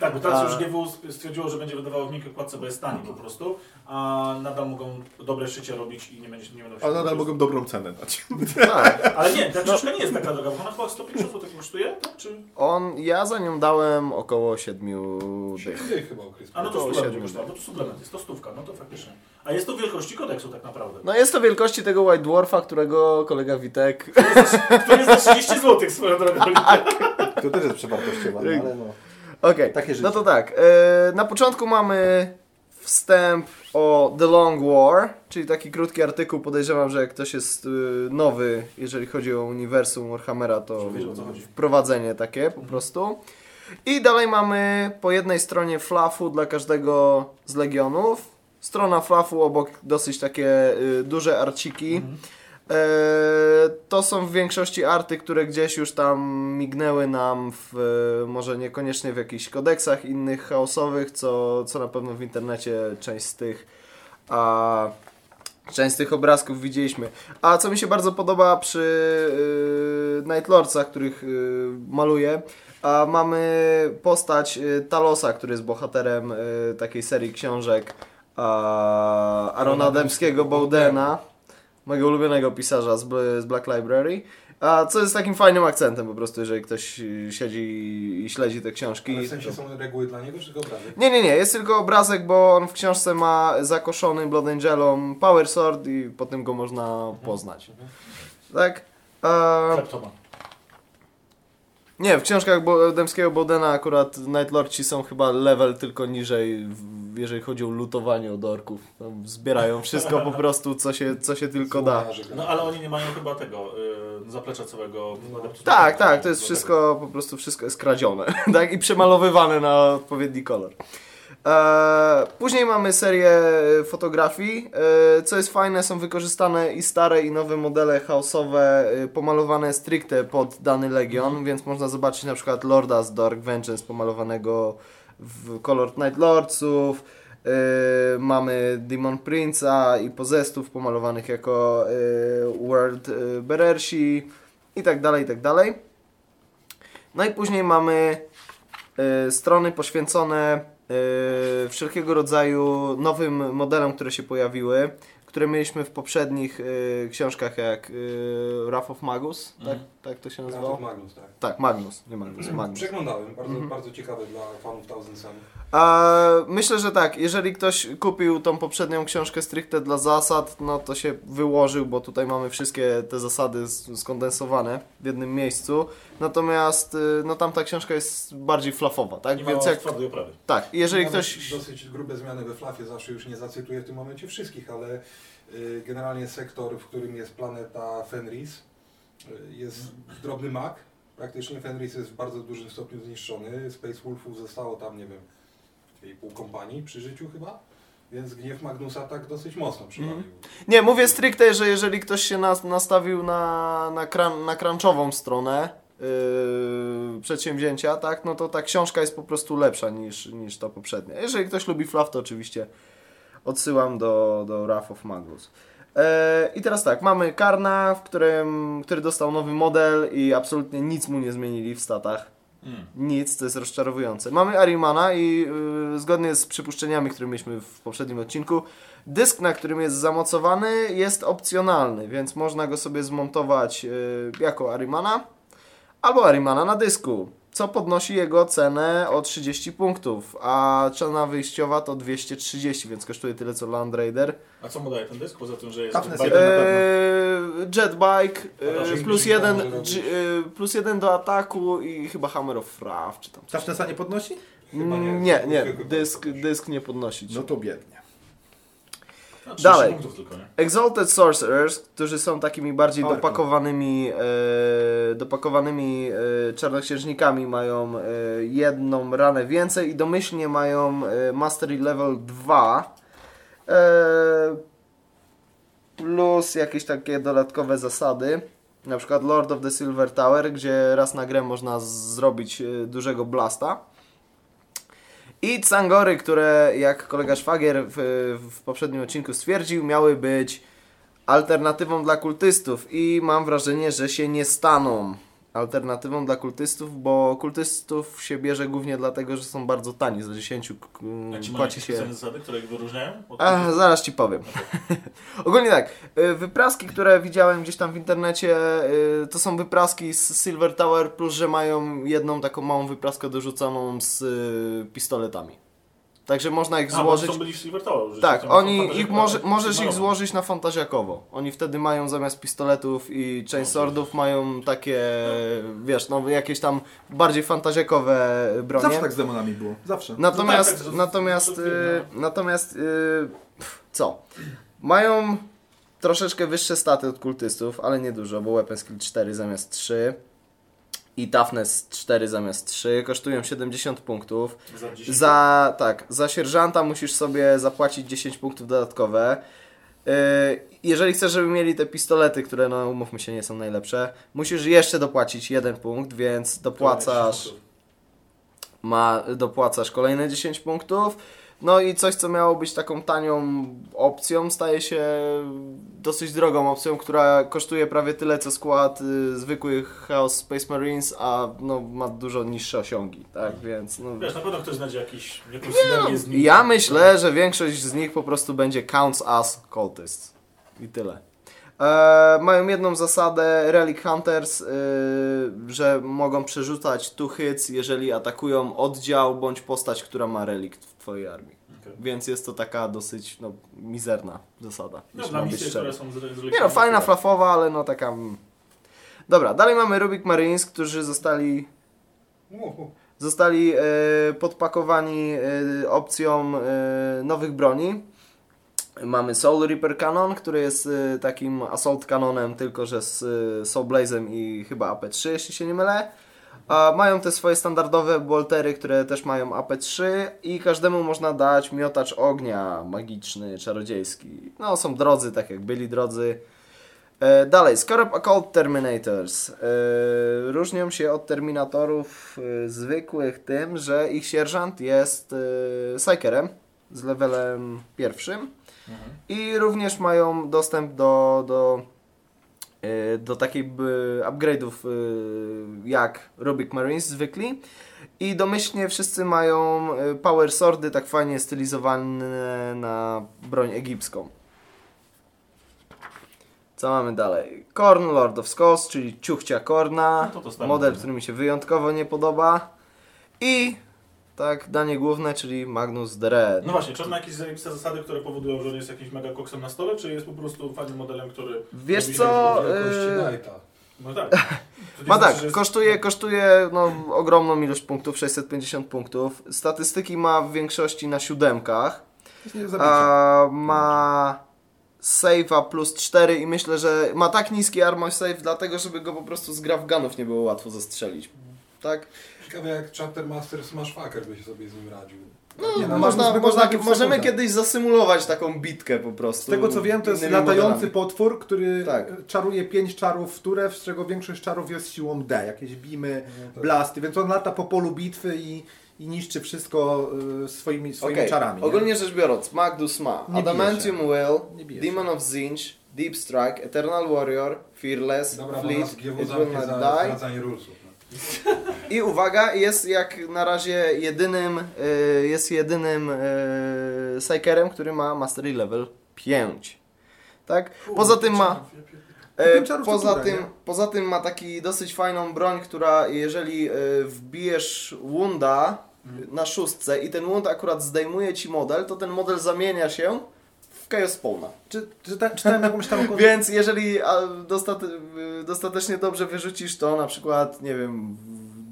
Tak, bo teraz A- już GW stwierdziło, że będzie wydawało w miękkiej okładce, bo jest taniej po prostu, a nadal mogą dobre szycie robić i nie, będzie, nie będą się... Ale nadal mogą dobrą cenę dać. Tak. Ale nie, ta książka nie jest taka droga, bo ona chyba 150 zł kosztuje, tak? Czy... On, ja za nią dałem około 7 dych. Siedmiu chyba okres. A no to suplement siedmiu. kosztuje, bo to suplement jest, to stówka, no to faktycznie. A jest to w wielkości kodeksu tak naprawdę. No jest to wielkości tego White Dwarfa, którego kolega Witek... To jest za 30 zł swoją drogą. To też jest przewartościowane, ale no. Okej, życie. no to tak. E, na początku mamy wstęp o The Long War, czyli taki krótki artykuł. Podejrzewam, że jak ktoś jest y, nowy, jeżeli chodzi o uniwersum Warhammera, to wprowadzenie takie po prostu. I dalej mamy po jednej stronie fluffu dla każdego z legionów. Strona fluffu obok dosyć takie y, duże arciki. E, to są w większości arty, które gdzieś już tam mignęły nam w, e, może niekoniecznie w jakichś kodeksach innych chaosowych, co, co na pewno w internecie część z tych a, część z tych obrazków widzieliśmy. A co mi się bardzo podoba przy y, Night Lordsach, których y, maluję, a mamy postać y, Talosa, który jest bohaterem y, takiej serii książek Arona Dębskiego Bowdena, mojego ulubionego pisarza z, z Black Library. A co jest takim fajnym akcentem po prostu, jeżeli ktoś y, siedzi i śledzi te książki. Ale w sensie są reguły dla niego, czy tylko obrazy? Nie, nie, nie, jest tylko obrazek, bo on w książce ma zakoszony Blood Angelom Power Sword i po tym go można poznać. Tak? E, Kleptoman. Nie, w książkach Bo- Dębskiego Bowdena akurat Night Lordci są chyba level tylko niżej, w- jeżeli chodzi o lutowanie od orków. Tam zbierają wszystko po prostu, co się, co się tylko da. No ale oni nie mają chyba tego y, zaplecza całego adeptus. Tak, tak, to jest wszystko, po prostu wszystko jest kradzione, tak, i przemalowywane na odpowiedni kolor. E, później mamy serię fotografii, e, co jest fajne, są wykorzystane i stare i nowe modele chaosowe, e, pomalowane stricte pod dany legion, więc można zobaczyć na przykład Lorda z Dark Vengeance pomalowanego w kolor Night Lordsów, mamy Demon Prince'a i Pozestów pomalowanych jako World Berersi i tak dalej, i tak dalej. No i później mamy strony poświęcone e, wszelkiego rodzaju nowym modelom, które się pojawiły, które mieliśmy w poprzednich e, książkach jak e, Wrath of Magus, tak, Mhm. Tak to się nazywało? Magnus, tak. Tak, Magnus, nie Magnus, Magnus. Przeglądałem, bardzo, Mhm. bardzo ciekawe dla fanów Thousand Sun. A, myślę, że tak, jeżeli ktoś kupił tą poprzednią książkę stricte dla zasad, no to się wyłożył, bo tutaj mamy wszystkie te zasady skondensowane w jednym miejscu. Natomiast y, no tamta książka jest bardziej flafowa, tak? Nie Więc jak twardej oprawy. tak, jeżeli ktoś Dosyć grube zmiany we flafie, zawsze już nie zacytuję w tym momencie wszystkich, ale y, generalnie sektor, w którym jest planeta Fenris, jest drobny mak. Praktycznie Fenris jest w bardzo dużym stopniu zniszczony. Space Wolfów zostało tam, nie wiem, i pół kompanii przy życiu chyba. Więc gniew Magnusa tak dosyć mocno przywalił. Nie, mówię stricte, że jeżeli ktoś się nas, nastawił na, na, kran, na crunchową stronę yy, przedsięwzięcia, tak, no to ta książka jest po prostu lepsza niż, niż ta poprzednia. Jeżeli ktoś lubi fluff, to oczywiście odsyłam do, do Wrath of Magus. E, I teraz tak, mamy Karna, w którym, który dostał nowy model i absolutnie nic mu nie zmienili w statach. Mm. Nic, to jest rozczarowujące. Mamy Arimana i y, zgodnie z przypuszczeniami, które mieliśmy w poprzednim odcinku, dysk, na którym jest zamocowany, jest opcjonalny, więc można go sobie zmontować y, jako Arimana albo Arimana na dysku, co podnosi jego cenę o 30 punktów, a cena wyjściowa to 230, więc kosztuje tyle co Land Raider. A co mu daje ten dysk? Poza tym, że jest Toughness jeden. na Eee, jetbike e, się plus, jeden, tam może dż- e, plus jeden do ataku i chyba Hammer of Wrath czy tam. coś. Toughnessa nie podnosi? Chyba nie. Mm, Nie, nie, dysk, dysk nie podnosić. No to biednie. No, 30 Dalej. punktów tylko, nie? Exalted Sorcerers, którzy są takimi bardziej Powerpoint. dopakowanymi, e, dopakowanymi e, czarnoksiężnikami, mają e, jedną ranę więcej i domyślnie mają e, Mastery Level 2 e, plus jakieś takie dodatkowe zasady. Na przykład Lord of the Silver Tower, gdzie raz na grę można zrobić e, dużego blasta. I Cangory, które jak kolega Szwagier w, w poprzednim odcinku stwierdził, miały być alternatywą dla kultystów. I mam wrażenie, że się nie staną alternatywą dla kultystów, bo kultystów się bierze głównie dlatego, że są bardzo tani, za 10 k- A ci płaci się... zasady, które ich wyróżniają? Od A, zaraz ci powiem. Ogólnie tak, y, wypraski, które widziałem gdzieś tam w internecie, y, to są wypraski z Silver Tower, plus że mają jedną taką małą wypraskę dorzuconą z y, pistoletami. Także można ich A, bo złożyć. są byli w Silver Tower. Tak, oni ich może, możesz ich złożyć na fantaziakowo. Oni wtedy mają zamiast pistoletów i chainswordów mają takie, wiesz, no jakieś tam bardziej fantaziakowe bronie. Zawsze tak z demonami było. Zawsze. Natomiast, No tak, tak, to- natomiast, to y, wiem, natomiast, y, pff, co? Mają troszeczkę wyższe staty od kultystów, ale nie dużo, bo Weapon Skill 4 zamiast 3 i Toughness 4 zamiast 3 kosztują 70 punktów. Za 10 Za, tak, za sierżanta musisz sobie zapłacić 10 punktów dodatkowe. Yy, jeżeli chcesz, żeby mieli te pistolety, które, no umówmy się, nie są najlepsze, musisz jeszcze dopłacić jeden punkt, więc dopłacasz, ma, dopłacasz kolejne 10 punktów. No i coś, co miało być taką tanią opcją, staje się dosyć drogą opcją, która kosztuje prawie tyle, co skład y, zwykłych Chaos Space Marines, a no, ma dużo niższe osiągi, tak, więc... No, Wiesz, na pewno ktoś znajdzie jakiś jakąś synergię z nim. ja myślę, że większość z nich po prostu będzie counts as cultists. I tyle. E, mają jedną zasadę Relic Hunters, y, że mogą przerzucać two hits, jeżeli atakują oddział bądź postać, która ma relikt w twojej armii. Okej. Więc jest to taka dosyć no, mizerna zasada. No, dla szczery. które są z, z Nie no, fajna, flafowa, ale no taka... mm. Dobra, dalej mamy Rubik Marines, którzy zostali mów. zostali e, podpakowani e, opcją e, nowych broni. Mamy Soul Reaper Cannon, który jest e, takim assault kanonem, tylko że z e, Soul Blazem i chyba AP3, jeśli się nie mylę. A mają te swoje standardowe boltery, które też mają AP3 i każdemu można dać miotacz ognia magiczny, czarodziejski. No, są drodzy, tak jak byli drodzy. E, dalej, Scarab Occult Terminators. E, różnią się od Terminatorów e, zwykłych tym, że ich sierżant jest e, Psykerem z levelem pierwszym Mhm. i również mają dostęp do, do, do takich upgrade'ów e, jak Rubik Marines zwykli. I domyślnie wszyscy mają e, power swordy tak fajnie stylizowane na broń egipską. Co mamy dalej? Korn Lord of Skulls, czyli ciuchcia Korna. No model. który mi się wyjątkowo nie podoba. I tak, danie główne, czyli Magnus Red. No właśnie, czy on ma jakieś zajebiste zasady, które powodują, że on jest jakimś mega koksem na stole, czy jest po prostu fajnym modelem, który... Wiesz co, Yy, Knighta. No tak. Ma tak, że jest- kosztuje, kosztuje no, ogromną ilość punktów, 650 punktów. Statystyki ma w większości na siódemkach. A, ma save'a plus 4 i myślę, że ma tak niski armor save, dlatego żeby go po prostu z gunów nie było łatwo zastrzelić. Tak? Ciekawe jak Chapter Master Smashfucker by się sobie z nim radził. Nie, no, można, można, jak możemy kiedyś zasymulować taką bitkę po prostu. Z tego co wiem, to jest latający modelami. potwór, który Tak. czaruje 5 czarów w turę, z czego większość czarów jest siłą D, jakieś bimy, No tak. blasty, więc on lata po polu bitwy i, i niszczy wszystko y, swoimi, swoimi Okej, czarami. nie? Ogólnie rzecz biorąc, Magnus ma Nie Adamantium Will, Demon of Zinch, Deep Strike, Eternal Warrior, Fearless, Dobra, Fleet, It Will Not za Die. I uwaga, jest jak na razie jedynym, y, jest jedynym y, Psykerem, który ma Mastery Level 5. Tak? Poza tym ma... E, to poza, tym, nie? poza tym ma taki dosyć fajną broń, która jeżeli e, wbijesz wunda Mhm. na szóstce i ten wund akurat zdejmuje ci model, to ten model zamienia się w Chaos Spawna. Czy, czyta, czytałem jakąś tam... Więc jeżeli dostate, y, dostatecznie dobrze wyrzucisz to, na przykład, nie wiem,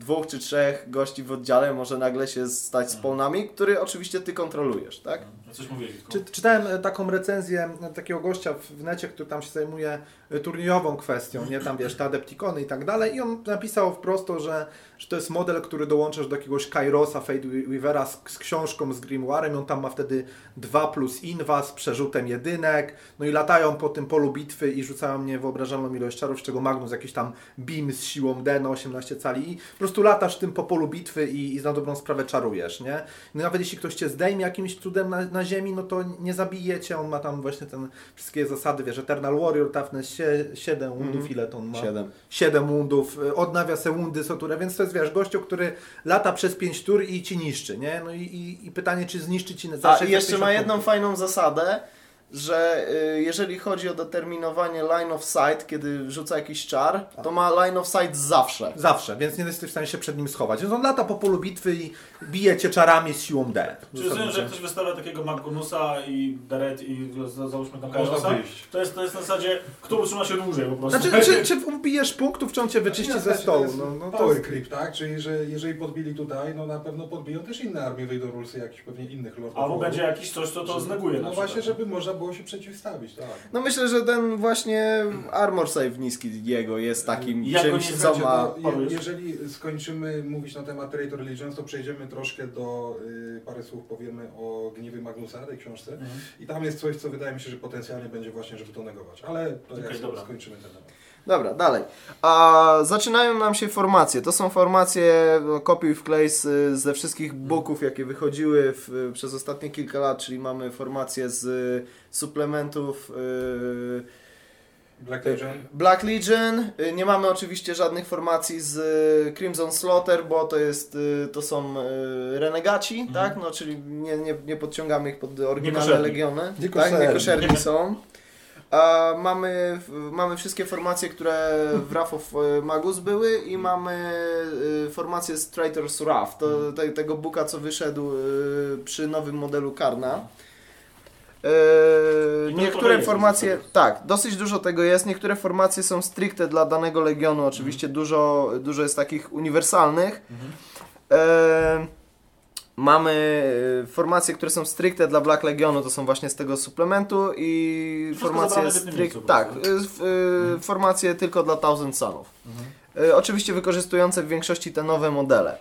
dwóch czy trzech gości w oddziale może nagle się stać spawnami, który oczywiście ty kontrolujesz, tak? No Coś mówię, Witku. Czy, czytałem e, taką recenzję takiego gościa w, necie, który tam się zajmuje e, turniejową kwestią, nie? Tam wiesz, te adeptikony i tak dalej. I on napisał wprost, że, że to jest model, który dołączasz do jakiegoś Kairosa, Fate Weavera z, z książką, z Grimoirem on tam ma wtedy 2 plus inwas, przerzutem jedynek, no i latają po tym polu bitwy i rzucają niewyobrażalną ilość czarów, z czego Magnus jakiś tam beam z siłą D na 18 cali i po prostu latasz tym po polu bitwy i, i na dobrą sprawę czarujesz, nie? No nawet jeśli ktoś cię zdejmie jakimś cudem na, na ziemi, no to nie zabijecie, on ma tam właśnie ten wszystkie zasady, wiesz, Eternal Warrior, Toughness 7 wundów, ile to on ma? Siedem. 7 wundów, odnawia se wundy co turę, więc to jest, wiesz, gościu, który lata przez 5 tur i ci niszczy, nie? No i, i, i pytanie, czy zniszczy ci za A i 650 jeszcze ma jedną punktów. fajną zasadę, że y, jeżeli chodzi o determinowanie line of sight, kiedy rzuca jakiś czar, to ma line of sight zawsze. Zawsze, więc nie jesteś w stanie się przed nim schować. Więc on lata po polu bitwy i bije cię czarami z siłą D. Czy rozumiem, że jak ktoś wystawia takiego Magnusa i Deret i za- załóżmy tam wyjść. to jest, to jest na zasadzie, kto utrzyma się dłużej po prostu. Znaczy, czy, czy ubijesz punktów, czy on cię wyczyści Nie, ze znaczy, stołu? to jest No, no to power creep, tak? Czyli, że jeżeli podbili tutaj, no na pewno podbiją też inne armie, wejdą rulesy jakichś pewnie innych lordów. Albo będzie jakiś coś, co to zneguje na No przykład. właśnie, żeby można było się przeciwstawić, tak. No myślę, że ten właśnie armor save niski jego jest takim Jak go czymś, nie co Słuchajcie, ma... to je, jeżeli skończymy mówić na temat Traitor Legends, to przejdziemy troszkę do, y, parę słów powiemy o Gniewie Magnusa, tej książce. Mhm. I tam jest coś, co wydaje mi się, że potencjalnie będzie właśnie, żeby to negować. Ale to Okej, jak dobra. skończymy ten temat. Dobra, dalej. A zaczynają nam się formacje. To są formacje no, kopiuj wklej z, ze wszystkich booków, jakie wychodziły w, przez ostatnie kilka lat, czyli mamy formacje z suplementów y, Black Legion? Black Legion. Y, Nie mamy oczywiście żadnych formacji z y, Crimson Slaughter, bo to jest, y, to są renegaci, Mhm. tak? No, czyli nie, nie, nie podciągamy ich pod oryginalne Niekoszerni. legiony. Tak, Niekoszerni. są. A mamy, mamy wszystkie formacje, które w Wrath of Magus były i mamy y, formację z Traitors Wrath, to, te, tego buka, co wyszedł przy nowym modelu Karna. To niektóre formacje, tak, dosyć dużo tego jest. Niektóre formacje są stricte dla danego legionu, oczywiście dużo, dużo jest takich uniwersalnych. Mhm. Mamy e, formacje, które są stricte dla Black Legionu, to są właśnie z tego suplementu i Wszystko formacje stricte, tak, e, formacje tylko dla Thousand Sunów. Mhm. Oczywiście wykorzystujące w większości te nowe modele.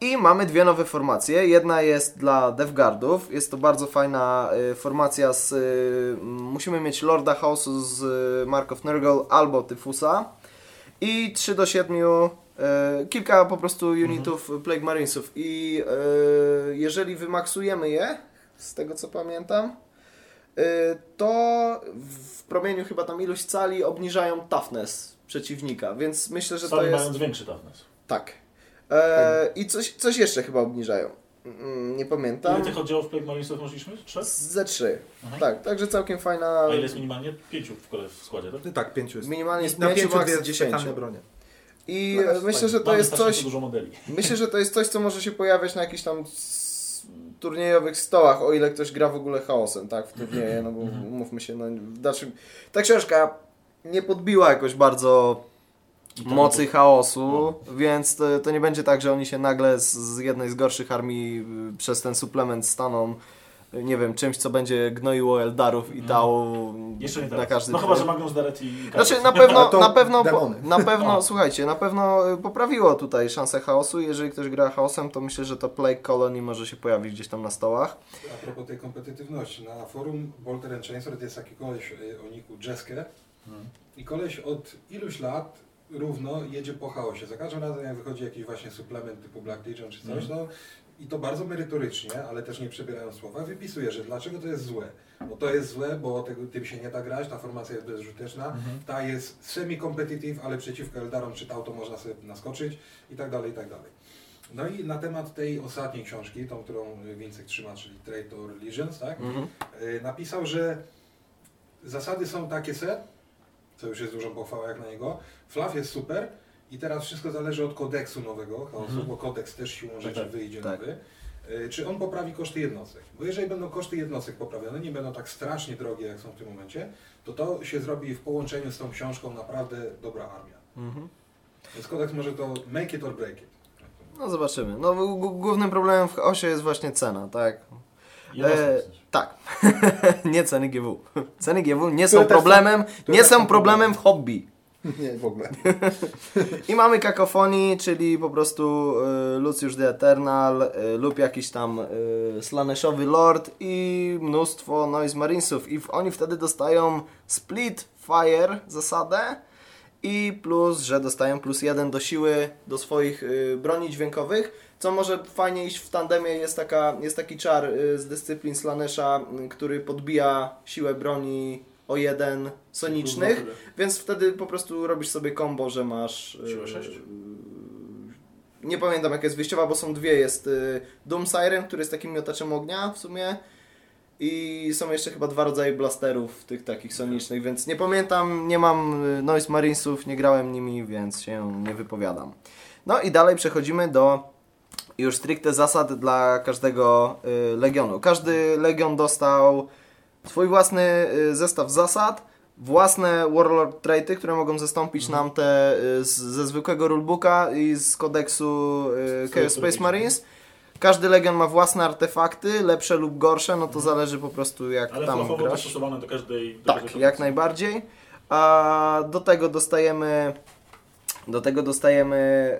I mamy dwie nowe formacje. Jedna jest dla DevGuardów. Jest to bardzo fajna e, formacja z... m, musimy mieć Lorda Chaosu z e, Mark of Nurgle albo Tyfusa. I 3 do 7 e, kilka po prostu unitów Plague Marinesów. I jeżeli wymaksujemy je, z tego co pamiętam, to w promieniu chyba tam ilość cali obniżają toughness przeciwnika, więc myślę, że to jest... mając większy toughness. Tak. E, I coś, coś jeszcze chyba obniżają. Mm, Nie pamiętam. Ile tych oddziałów Plague Marinesów możesz mieć? Trzech? Ze trzy. Mhm. Tak, także całkiem fajna. A ile jest minimalnie? Pięciu w kole w składzie, tak? Tak, pięciu jest. Minimalnie z Na pięciu, pięciu max dziesięciu. bronie. I No, jest myślę, fajnie. że to Mamy jest coś. dużo modeli. Myślę, że to jest coś, co może się pojawiać na jakichś tam turniejowych stołach, o ile ktoś gra w ogóle chaosem, tak, w turnieje, no bo Mhm. mówmy się, no w dalszym... Ta książka nie podbiła jakoś bardzo mocy chaosu, więc to, to nie będzie tak, że oni się nagle z, z jednej z gorszych armii y, przez ten suplement staną, y, nie wiem, czymś, co będzie gnoiło Eldarów i dało Mhm. Jeszcze nie na każdy No chyba, że Magnus Daret i... Znaczy na pewno, na pewno, po, demony. na pewno, słuchajcie, na pewno y, poprawiło tutaj szansę chaosu. Jeżeli ktoś gra chaosem, to myślę, że to Plague Colony może się pojawić gdzieś tam na stołach. A propos tej kompetytywności, na forum Bolter and Chainsword jest taki koleś o niku Jeskę Mhm. i koleś od iluś lat równo jedzie po chaosie. Za każdym razem jak wychodzi jakiś właśnie suplement typu Black Legion czy coś, Mhm. no i to bardzo merytorycznie, ale też nie przebierając słowa, wypisuje, że dlaczego to jest złe. Bo to jest złe, bo tego, tym się nie da grać, ta formacja jest bezużyteczna, ta jest semi-competitive, ale przeciwko Eldarom czytał, to można sobie naskoczyć i tak dalej, i tak dalej. No i na temat tej ostatniej książki, tą, którą Wincek trzyma, czyli Traitor Legions, tak? Mhm. Y, napisał, że zasady są takie se, co już jest dużą pochwałą jak na niego. Flaw jest super i teraz wszystko zależy od kodeksu nowego, chaosu, bo kodeks też siłą rzeczy tak. wyjdzie Tak. nowy. Y, Czy on poprawi koszty jednostek? Bo jeżeli będą koszty jednostek poprawione, nie będą tak strasznie drogie jak są w tym momencie, to to się zrobi w połączeniu z tą książką naprawdę dobra armia. Mhm. Więc kodeks może to make it or break it. No zobaczymy. No głównym problemem w chaosie jest właśnie cena, tak? E, tak. nie ceny GW. Ceny GW nie są są- problemem, które nie są są problemem w hobby. Nie, w ogóle. I mamy kakofonii, czyli po prostu y, Lucius the Eternal y, lub jakiś tam y, slaneshowy lord i mnóstwo noise marinesów i w, oni wtedy dostają split fire zasadę i plus, że dostają plus jeden do siły do swoich y, broni dźwiękowych, co może fajnie iść w tandemie, jest, taka, jest taki czar y, z dyscyplin Slanesha, y, który podbija siłę broni o jeden sonicznych, więc wtedy po prostu robisz sobie combo, że masz... y, Siłę sześć? Nie pamiętam jaka jest wyjściowa, bo są dwie. Jest y, Doom Siren, który jest takim miotaczem ognia w sumie. I są jeszcze chyba dwa rodzaje blasterów tych takich sonicznych, więc nie pamiętam, nie mam Noise Marinesów, nie grałem nimi, więc się nie wypowiadam. No i dalej przechodzimy do już stricte zasad dla każdego y, legionu. Każdy legion dostał swój własny y, zestaw zasad, własne Warlord traity, które mogą zastąpić nam te y, z, ze zwykłego rulebooka i z kodeksu Chaos Space Marines. Każdy legion ma własne artefakty, lepsze lub gorsze, no to zależy po prostu jak Ale tam grasz. dostosowane do każdej... do Tak, każdej jak najbardziej. A do tego dostajemy do tego dostajemy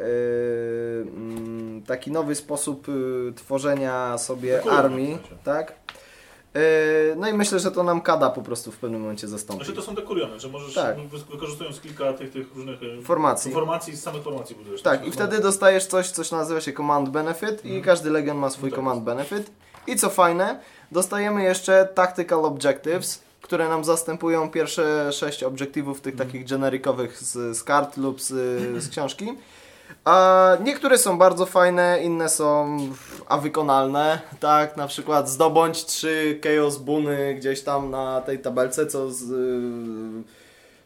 yy, mm, taki nowy sposób yy, tworzenia sobie Dekoru, armii, tak? Yy, no i myślę, że to nam kada po prostu w pewnym momencie zastąpi. Znaczy to są dekuriony, że możesz, Tak. wy- wykorzystując kilka tych, tych różnych Formacji. informacji, z samych formacji budujesz. Tak, To i wtedy dostajesz coś, coś nazywa się Command Benefit i każdy legion ma swój Tak. Command Benefit. I co fajne, dostajemy jeszcze Tactical Objectives, które nam zastępują pierwsze sześć obiektywów tych takich generikowych z, z kart lub z, z książki. A niektóre są bardzo fajne, inne są a wykonalne, tak, na przykład zdobądź trzy Chaos Buny gdzieś tam na tej tabelce, co z,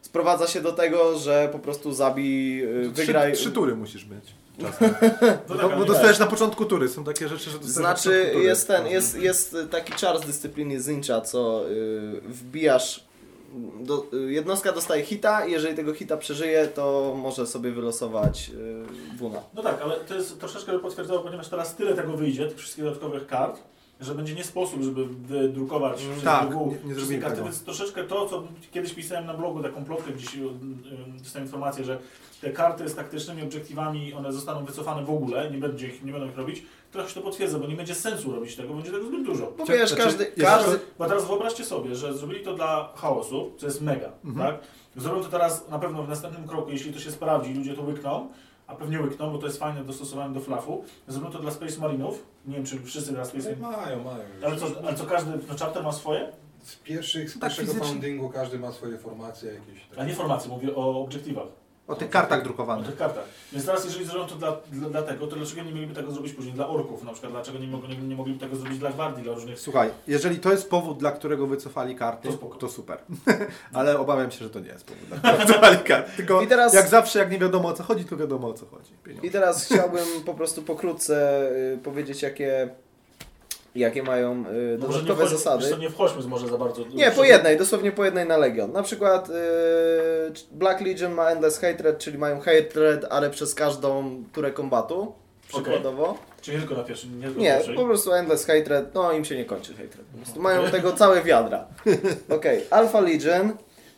sprowadza się do tego, że po prostu zabij, y, wygraj... Trzy, trzy tury musisz mieć. Czasem. No No, tak, bo ale dostajesz na początku tury. Są takie rzeczy, że Znaczy jest ten, jest, jest taki czar z dyscypliny Zincha, co y, wbijasz, do, y, jednostka dostaje hita i jeżeli tego hita przeżyje, to może sobie wylosować y, Buna. No tak, ale to jest troszeczkę potwierdzało, ponieważ teraz tyle tego wyjdzie, tych wszystkich dodatkowych kart, że będzie nie sposób, żeby wydrukować wszystkie tak, nie- nie karty, tego. więc troszeczkę to, co kiedyś pisałem na blogu, taką plotkę, gdzieś y, y, dostałem informację, że te karty z taktycznymi obiektywami, one zostaną wycofane w ogóle, nie, będzie ich, nie będą ich robić, trochę się to potwierdza, bo nie będzie sensu robić tego, będzie tego zbyt dużo. Bo wiesz, każdy, każdy, Bo teraz wyobraźcie sobie, że zrobili to dla chaosu, co jest mega, Mhm. tak? Zrobią to teraz na pewno w następnym kroku, jeśli to się sprawdzi, ludzie to łykną, a pewnie łykną, bo to jest fajne dostosowane do flafu. Zrobią to dla Space Marinów. Nie wiem, czy wszyscy dla Space Marinów. Mają, mają. Ale co, ale co każdy, no chapter ma swoje? Z pierwszych, z Tak, pierwszego fizycznie. foundingu każdy ma swoje formacje jakieś. A nie formacje, mówię o obiektywach, O tych kartach o drukowanych. tych kartach. Więc teraz, jeżeli zrobią to dla, dla, dla tego, to dlaczego nie mogliby tego zrobić później dla orków? Na przykład, dlaczego nie, mogli, nie, nie mogliby tego zrobić dla gwardii, dla różnych... Słuchaj, jeżeli to jest powód, dla którego wycofali karty, To to super. Ale obawiam się, że to nie jest powód, dla którego wycofali karty. Tylko I teraz- jak zawsze, jak nie wiadomo o co chodzi, to wiadomo o co chodzi. Pieniądze. I teraz chciałbym po prostu pokrótce y, powiedzieć, jakie, jakie mają y, No dodatkowe wchodź, zasady. wiesz nie wchodźmy może za bardzo... Nie, po jednej, dosłownie po jednej na Legion. Na przykład yy, Black Legion ma Endless Hatred, czyli mają hatred, ale przez każdą turę kombatu. Przykładowo. Czy nie tylko na pierwszym, nie Nie, pierwszej? po prostu Endless Hatred, no im się nie kończy hatred. Po prostu mają tego całe wiadra. Okej, Alpha Legion,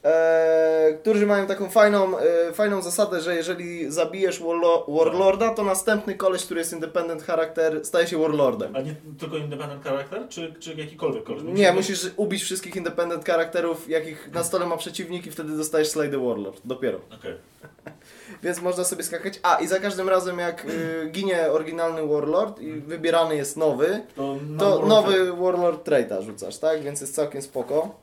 e, którzy mają taką fajną, e, fajną zasadę, że jeżeli zabijesz warlo- Warlorda, to następny koleś, który jest independent charakter, staje się Warlordem. A nie tylko independent charakter, czy, czy jakikolwiek koleś? Nie, musisz ubić wszystkich independent charakterów, jakich na stole ma przeciwnik i wtedy dostajesz Slay the Warlord. Dopiero. Okej. więc można sobie skakać. A, i za każdym razem jak y, ginie oryginalny Warlord i wybierany jest nowy, To, to nowy Warlord Traita rzucasz, tak? Więc jest całkiem spoko.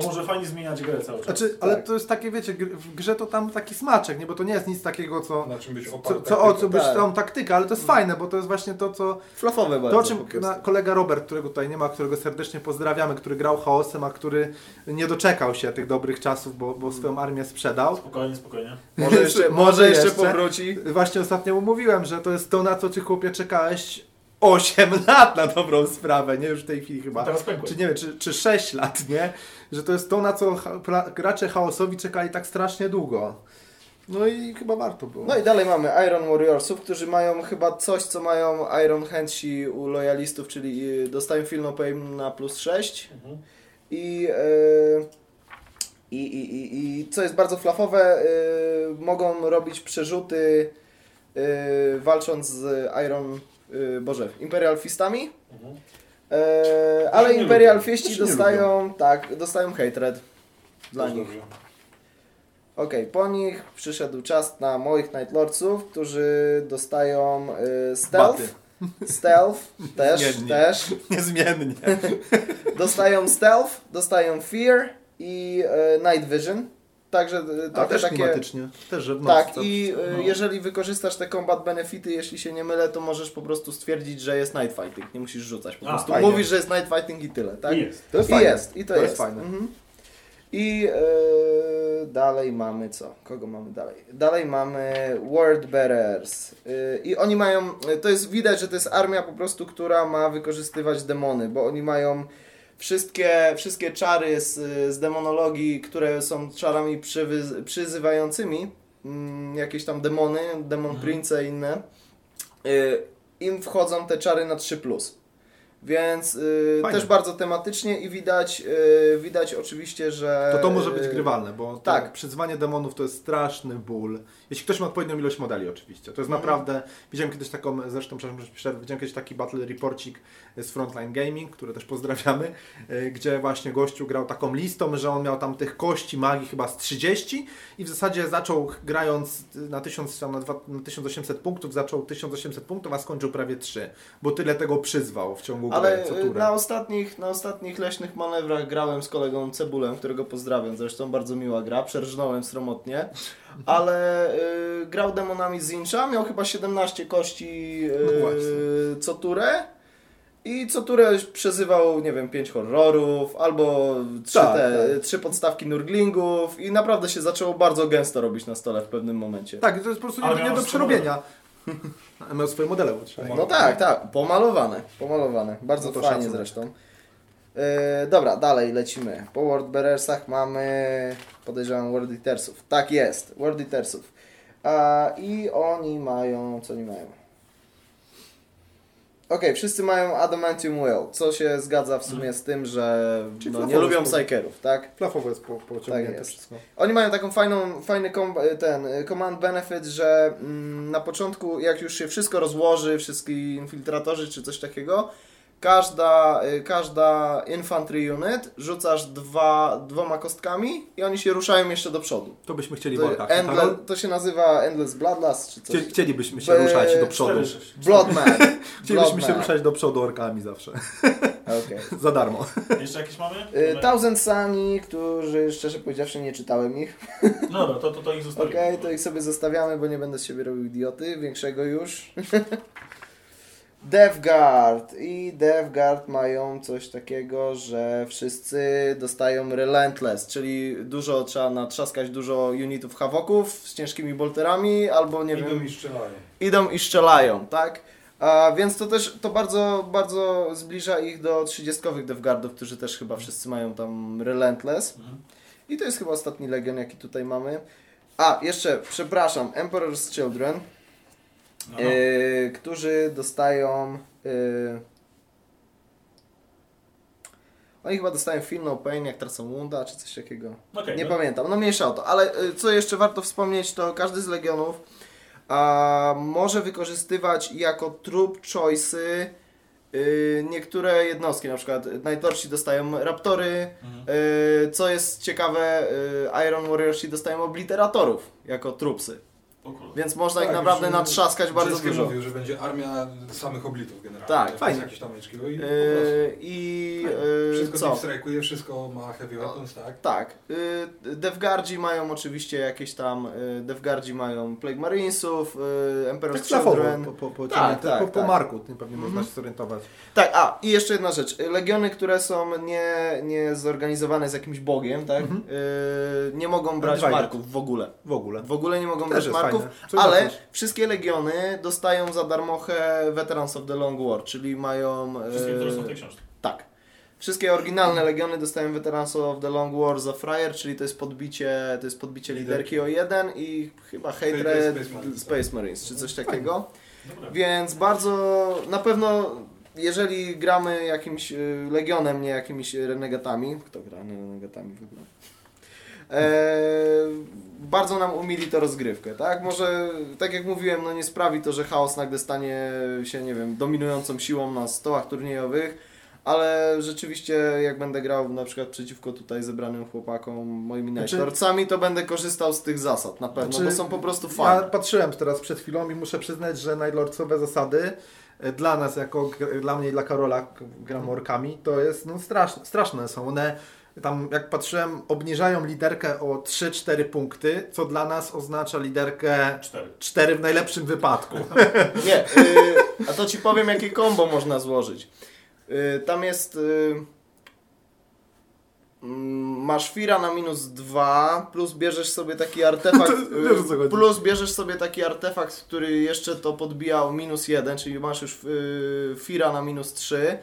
To może fajnie zmieniać grę cały czas. Znaczy, ale Tak. to jest takie, wiecie, gr- w grze to tam taki smaczek, nie? Bo to nie jest nic takiego, co... Na czym być Co, oparta. co, o co być Tak. tą taktykę, ale to jest fajne, bo to jest właśnie to, co... Flafowe bardzo To, o czym prostu. na, kolega Robert, którego tutaj nie ma, którego serdecznie pozdrawiamy, który grał chaosem, a który nie doczekał się tych dobrych czasów, bo, bo swoją armię sprzedał. Spokojnie, spokojnie. Może jeszcze, Może jeszcze jeszcze. powróci. Właśnie ostatnio mu mówiłem, że to jest to, na co ty chłopie czekałeś 8 lat na dobrą sprawę, nie już w tej chwili chyba. teraz. Czy nie wiem, czy, czy 6 lat, nie? Że to jest to, na co pra- gracze chaosowi czekali tak strasznie długo. No i chyba warto było. No i dalej mamy Iron Warriorsów, którzy mają chyba coś, co mają Iron Handsi u lojalistów, czyli y, dostają Feel No Pain na plus 6 Mhm. i, y, i, i, i, i co jest bardzo flafowe, y, mogą robić przerzuty y, walcząc z Iron, y, boże, Imperial Fistami, Mhm. y, ale nie Imperial lubią. Fiści nie dostają, tak, dostają hatred dla nich. dobrze. Okej, po nich przyszedł czas na moich Night Lordsów, którzy dostają y, stealth. Baty. Stealth też, Niezmiennie. też. Niezmiennie. Dostają stealth, dostają fear i y, night vision. Także y, A trochę też takie. klimatycznie. Też, że w nocy Tak, to- i y, no. jeżeli wykorzystasz te combat benefity, jeśli się nie mylę, to możesz po prostu stwierdzić, że jest night fighting. Nie musisz rzucać. Po A, prostu fajnie. mówisz, że jest night fighting i tyle, tak? I jest. To jest I fajne. jest, i to, To jest jest. fajne. Mhm. I e, dalej mamy co? Kogo mamy dalej? Dalej mamy Word Bearers. E, I oni mają, to jest widać, że to jest armia po prostu, która ma wykorzystywać demony, bo oni mają wszystkie, wszystkie czary z, z demonologii, które są czarami przywy, przyzywającymi mm, jakieś tam demony, demon Mhm. prince i inne. E, Im wchodzą te czary na 3+. Więc y, też bardzo tematycznie i widać, y, widać oczywiście, że... To to może być grywalne, bo tak. przyzwanie demonów to jest straszny ból. Jeśli ktoś ma odpowiednią ilość modeli oczywiście. To jest Mhm. naprawdę, widziałem kiedyś taką, zresztą przepraszam, widziałem kiedyś taki battle reporcik z Frontline Gaming, który też pozdrawiamy, y, gdzie właśnie gościu grał taką listą, że on miał tam tych kości magii chyba z 30 i w zasadzie zaczął grając na 1000, tam na, dwa, na 1800 punktów, zaczął 1800 punktów, a skończył prawie 3, bo tyle tego przyzwał w ciągu Ale co y, turę. na ostatnich, na ostatnich leśnych manewrach grałem z kolegą Cebulem, którego pozdrawiam, zresztą bardzo miła gra, przerżnąłem sromotnie, ale y, grał demonami Zincha, miał chyba 17 kości No y, właśnie. co turę i co turę przezywał, nie wiem, 5 horrorów albo 3, Tak, te, tak. trzy podstawki nurglingów i naprawdę się zaczęło bardzo gęsto robić na stole w pewnym momencie. Tak, to jest po prostu nie, nie do przerobienia. Miał swoje modele, trzeba. No tak, tak, pomalowane, pomalowane, bardzo No to fajnie szacunek. zresztą. Yy, dobra, dalej lecimy. Po World Bearersach mamy, podejrzewam, World Eatersów. Tak jest, World Eatersów. A, I oni mają, co oni mają? Okej, wszyscy mają Adamantium Will, co się zgadza w sumie z tym, że no, nie lubią. Psykerów, tak? Flafowo jest po, pociągnięte Tak jest. wszystko. Oni mają taką fajną, fajny kom, ten y, command benefit, że mm, na początku jak już się wszystko rozłoży, wszystkie infiltratorzy czy coś takiego, każda, y, każda infantry unit rzucasz dwa, dwoma kostkami i oni się ruszają jeszcze do przodu. To byśmy chcieli To, workach. endle, to się nazywa Endless Bloodlust czy coś. Chcie, chcielibyśmy się Be- ruszać do przodu. 4-6. Bloodman. Chcielibyśmy się ruszać do przodu orkami zawsze. Okej. Za darmo. Jeszcze jakieś mamy? Y, Thousand Sunny, którzy szczerze powiedziawszy nie czytałem ich. No dobra, to, to, to ich zostawimy. Okej, to ich sobie zostawiamy, bo nie będę z siebie robił idioty, większego już. DevGuard i DevGuard mają coś takiego, że wszyscy dostają Relentless, czyli dużo trzeba natrzaskać dużo unitów hawoków z ciężkimi bolterami, albo nie Idą wiem, i strzelają. idą i strzelają, tak? A, więc to też to bardzo, bardzo zbliża ich do 30 DevGuardów, którzy też chyba wszyscy mają tam Relentless. Mhm. I to jest chyba ostatni legion, jaki tutaj mamy. A, jeszcze, przepraszam, Emperor's Children, No, no. yy, którzy dostają... Yy, oni chyba dostają Feel No Pain, jak tracą Wunda, czy coś takiego. Okej, Nie no. pamiętam, no mniejsza o to. Ale y, co jeszcze warto wspomnieć, to każdy z legionów a, może wykorzystywać jako trup choice'y y, niektóre jednostki, na przykład Nightlordsi dostają Raptory, Mhm. y, co jest ciekawe, y, Iron Warriorsi dostają Obliteratorów jako trupsy. Więc można ich Tak, naprawdę już, natrzaskać bardzo dużo. mówił, że będzie armia samych oblitów generalnie. Tak, fajnie. jakieś tam HQ i. Yy, I yy, Wszystko co? strajkuje, wszystko ma heavy weapons, tak? Tak. Y, Devgardzi mają oczywiście jakieś tam. Y, Devgardzi mają Plague Marinesów, y, Emperor's Tak Children. po, po, po, Tak, tak, po, po tak. marku, tym pewnie można Mhm. się zorientować. Tak, a i jeszcze jedna rzecz. Legiony, które są nie, nie zorganizowane z jakimś bogiem, tak? Mhm. Y, nie mogą brać Divided. marków w ogóle. W ogóle. W ogóle nie mogą Też brać marków, ale zacząć. wszystkie legiony dostają za darmochę Veterans of the Long War, czyli mają. Wszystkie, które są w tej książce. Tak. Wszystkie oryginalne legiony dostają Veterans of the Long War za Fryer, czyli to jest podbicie, to jest podbicie liderki o jeden i chyba Hatred Space Space Marines, Marines, Marines czy coś takiego. Dobra. Więc bardzo na pewno jeżeli gramy jakimś y, legionem, nie jakimiś renegatami, kto gra renegatami w ogóle? E, bardzo nam umili to rozgrywkę, tak? Może, tak jak mówiłem, no nie sprawi to, że chaos nagle stanie się, nie wiem, dominującą siłą na stołach turniejowych, ale rzeczywiście jak będę grał na przykład przeciwko tutaj zebranym chłopakom, moimi Znaczy- Nightlordcami, to będę korzystał z tych zasad na pewno, Znaczy, bo są po prostu Ja fajne. patrzyłem teraz przed chwilą i muszę przyznać, że Nightlordsowe zasady e, dla nas, jako dla mnie i dla Karola, gram orkami, to jest no straszne, straszne są. One tam, jak patrzyłem, obniżają liderkę o 3-4 punkty, co dla nas oznacza liderkę Cztery. 4 w najlepszym wypadku. Nie, y, a to ci powiem, jakie combo można złożyć. Y, tam jest. Y, mm, masz Fira na minus 2, plus bierzesz sobie taki artefakt. Y, chodzi. plus bierzesz sobie taki artefakt, który jeszcze to podbija o minus 1, czyli masz już y, Fira na minus 3.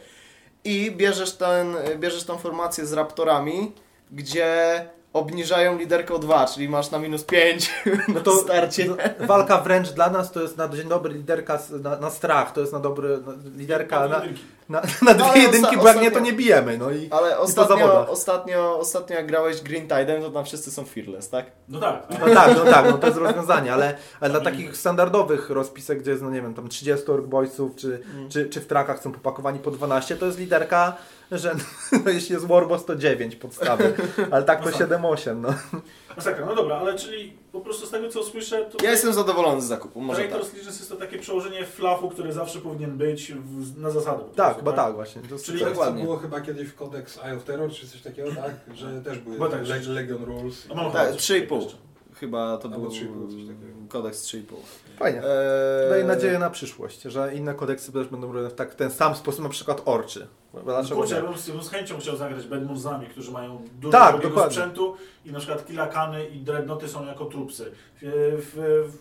I bierzesz, ten, bierzesz tą formację z raptorami, gdzie obniżają liderkę o 2, czyli masz na minus 5 na to starcie. no, walka wręcz dla nas to jest na dzień dobry liderka na, na strach, to jest na dobry na, liderka na. Na, na dwie Ale jedynki, osta- bo jak nie to nie bijemy. No i Ale ostatnio, zawodach. ostatnio, ostatnio jak grałeś Green Tide'em, to tam wszyscy są fearless, tak? No tak. No tak, no tak, no to jest rozwiązanie, ale, ale dla takich standardowych rozpisek, gdzie jest, no nie wiem, tam 30 orkboysów, czy, Mm. czy, czy w trakach są popakowani po 12, to jest liderka, że no, jeśli jest Warboss to 9 podstawy, ale tak to No tak. 7-8, no. Masakra, no dobra, ale czyli po prostu z tego co słyszę, to Ja jestem zadowolony z zakupu, może tak. Traitor's Legends jest to takie przełożenie flafu, który zawsze powinien być w, na zasady. po Tak, prostu, chyba tak właśnie. To Czyli co Dokładnie. było chyba kiedyś w kodeks Eye of Terror, czy coś takiego, tak? Że też były Bo tak, Legion Rules. A mam Tak, ochotę 3,5. jeszcze. Chyba to Albo był 3,5, coś takiego. kodeks 3,5. Fajnie. Eee, Daje nadzieję na przyszłość, że inne kodeksy też będą robione w tak, ten sam sposób, na przykład Orczy. Dlaczego Kurczę, ja bym, z- bym z chęcią chciał zagrać Bedmurzami, którzy mają dużo Tak, sprzętu i na przykład kilakany i dreadnoty są jako trupsy. W, w,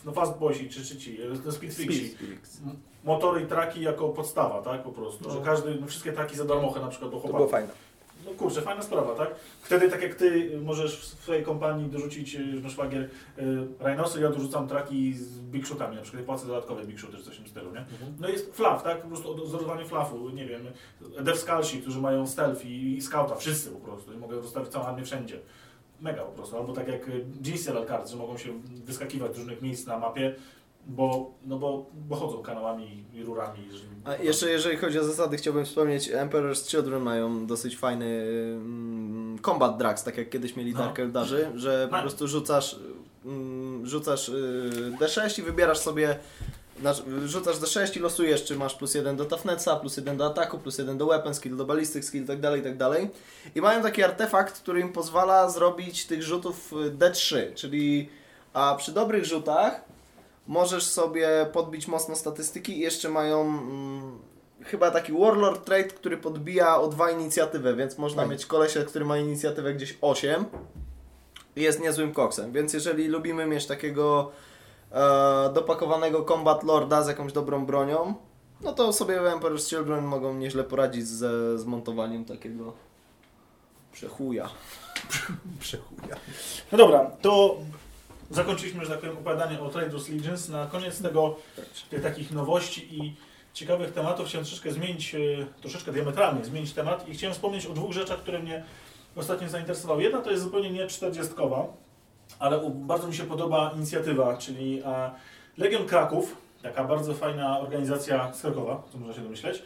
w, no Fast Boysi czy, czy ci, no Speedfixi. Motory i traki jako podstawa, tak po prostu. Że No. każdy, no wszystkie traki za darmochę na przykład do To było chłopaków. fajne. No kurczę, fajna sprawa, tak? Wtedy tak jak ty możesz w swojej kompanii dorzucić na szwagier y, Rhinosy, ja dorzucam traki z big shootami, na przykład płacę dodatkowe big shooty czy coś w tym stylu, nie? No jest flaw, tak? Po prostu odzorowanie flafu, nie wiem, Dev Scalsi, którzy mają stealth i, i scouta, wszyscy po prostu i mogę rozstawić całą armię wszędzie. Mega po prostu, albo tak jak Jinxel Cards, że mogą się wyskakiwać z różnych miejsc na mapie, bo, no bo, bo chodzą kanałami i rurami. Że... A jeszcze jeżeli chodzi o zasady, chciałbym wspomnieć, Emperor's Children mają dosyć fajny mm, combat drugs, tak jak kiedyś mieli No. Dark Eldarzy, że po Mają. prostu rzucasz, mm, rzucasz y, D6 i wybierasz sobie, rzucasz D6 i losujesz, czy masz plus jeden do toughnessa, plus jeden do ataku, plus jeden do weapon skill, do ballistic skill, tak dalej, tak dalej. I mają taki artefakt, który im pozwala zrobić tych rzutów y, D3, czyli a przy dobrych rzutach możesz sobie podbić mocno statystyki i jeszcze mają mm, chyba taki Warlord Trade, który podbija o dwa inicjatywę, więc można Fajnie. mieć kolesia, który ma inicjatywę gdzieś 8 i jest niezłym koksem, więc jeżeli lubimy mieć takiego e, dopakowanego Combat Lorda z jakąś dobrą bronią, no to sobie Emperor's Children mogą nieźle poradzić ze zmontowaniem takiego przechuja. Przechuja. No dobra, to zakończyliśmy, że tak powiem, opowiadanie o Traders Legends. Na koniec tego, tych takich nowości i ciekawych tematów chciałem troszeczkę zmienić, e, troszeczkę diametralnie zmienić temat i chciałem wspomnieć o dwóch rzeczach, które mnie ostatnio zainteresowały. Jedna to jest zupełnie nie 40 ale bardzo mi się podoba inicjatywa, czyli e, Legion Kraków, taka bardzo fajna organizacja z Krakowa, co można się domyśleć.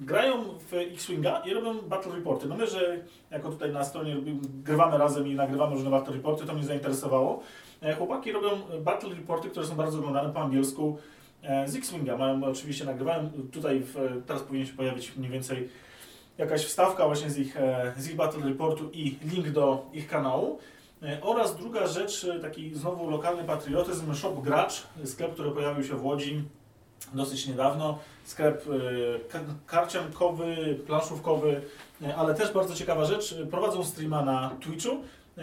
Grają w X-Winga i robią battle reporty. No my, że jako tutaj na stronie grywamy razem i nagrywamy różne battle reporty, to mnie zainteresowało. E, Chłopaki robią battle reporty, które są bardzo oglądane po angielsku e, z X-Winga. Mają oczywiście nagrywałem tutaj, w, teraz powinien się pojawić mniej więcej jakaś wstawka właśnie z ich, e, z ich battle reportu i link do ich kanału. Oraz druga rzecz, taki znowu lokalny patriotyzm, Shop Gracz, sklep, który pojawił się w Łodzi dosyć niedawno. Sklep ka- karciankowy, planszówkowy, e, ale też bardzo ciekawa rzecz. e, Prowadzą streama na Twitchu,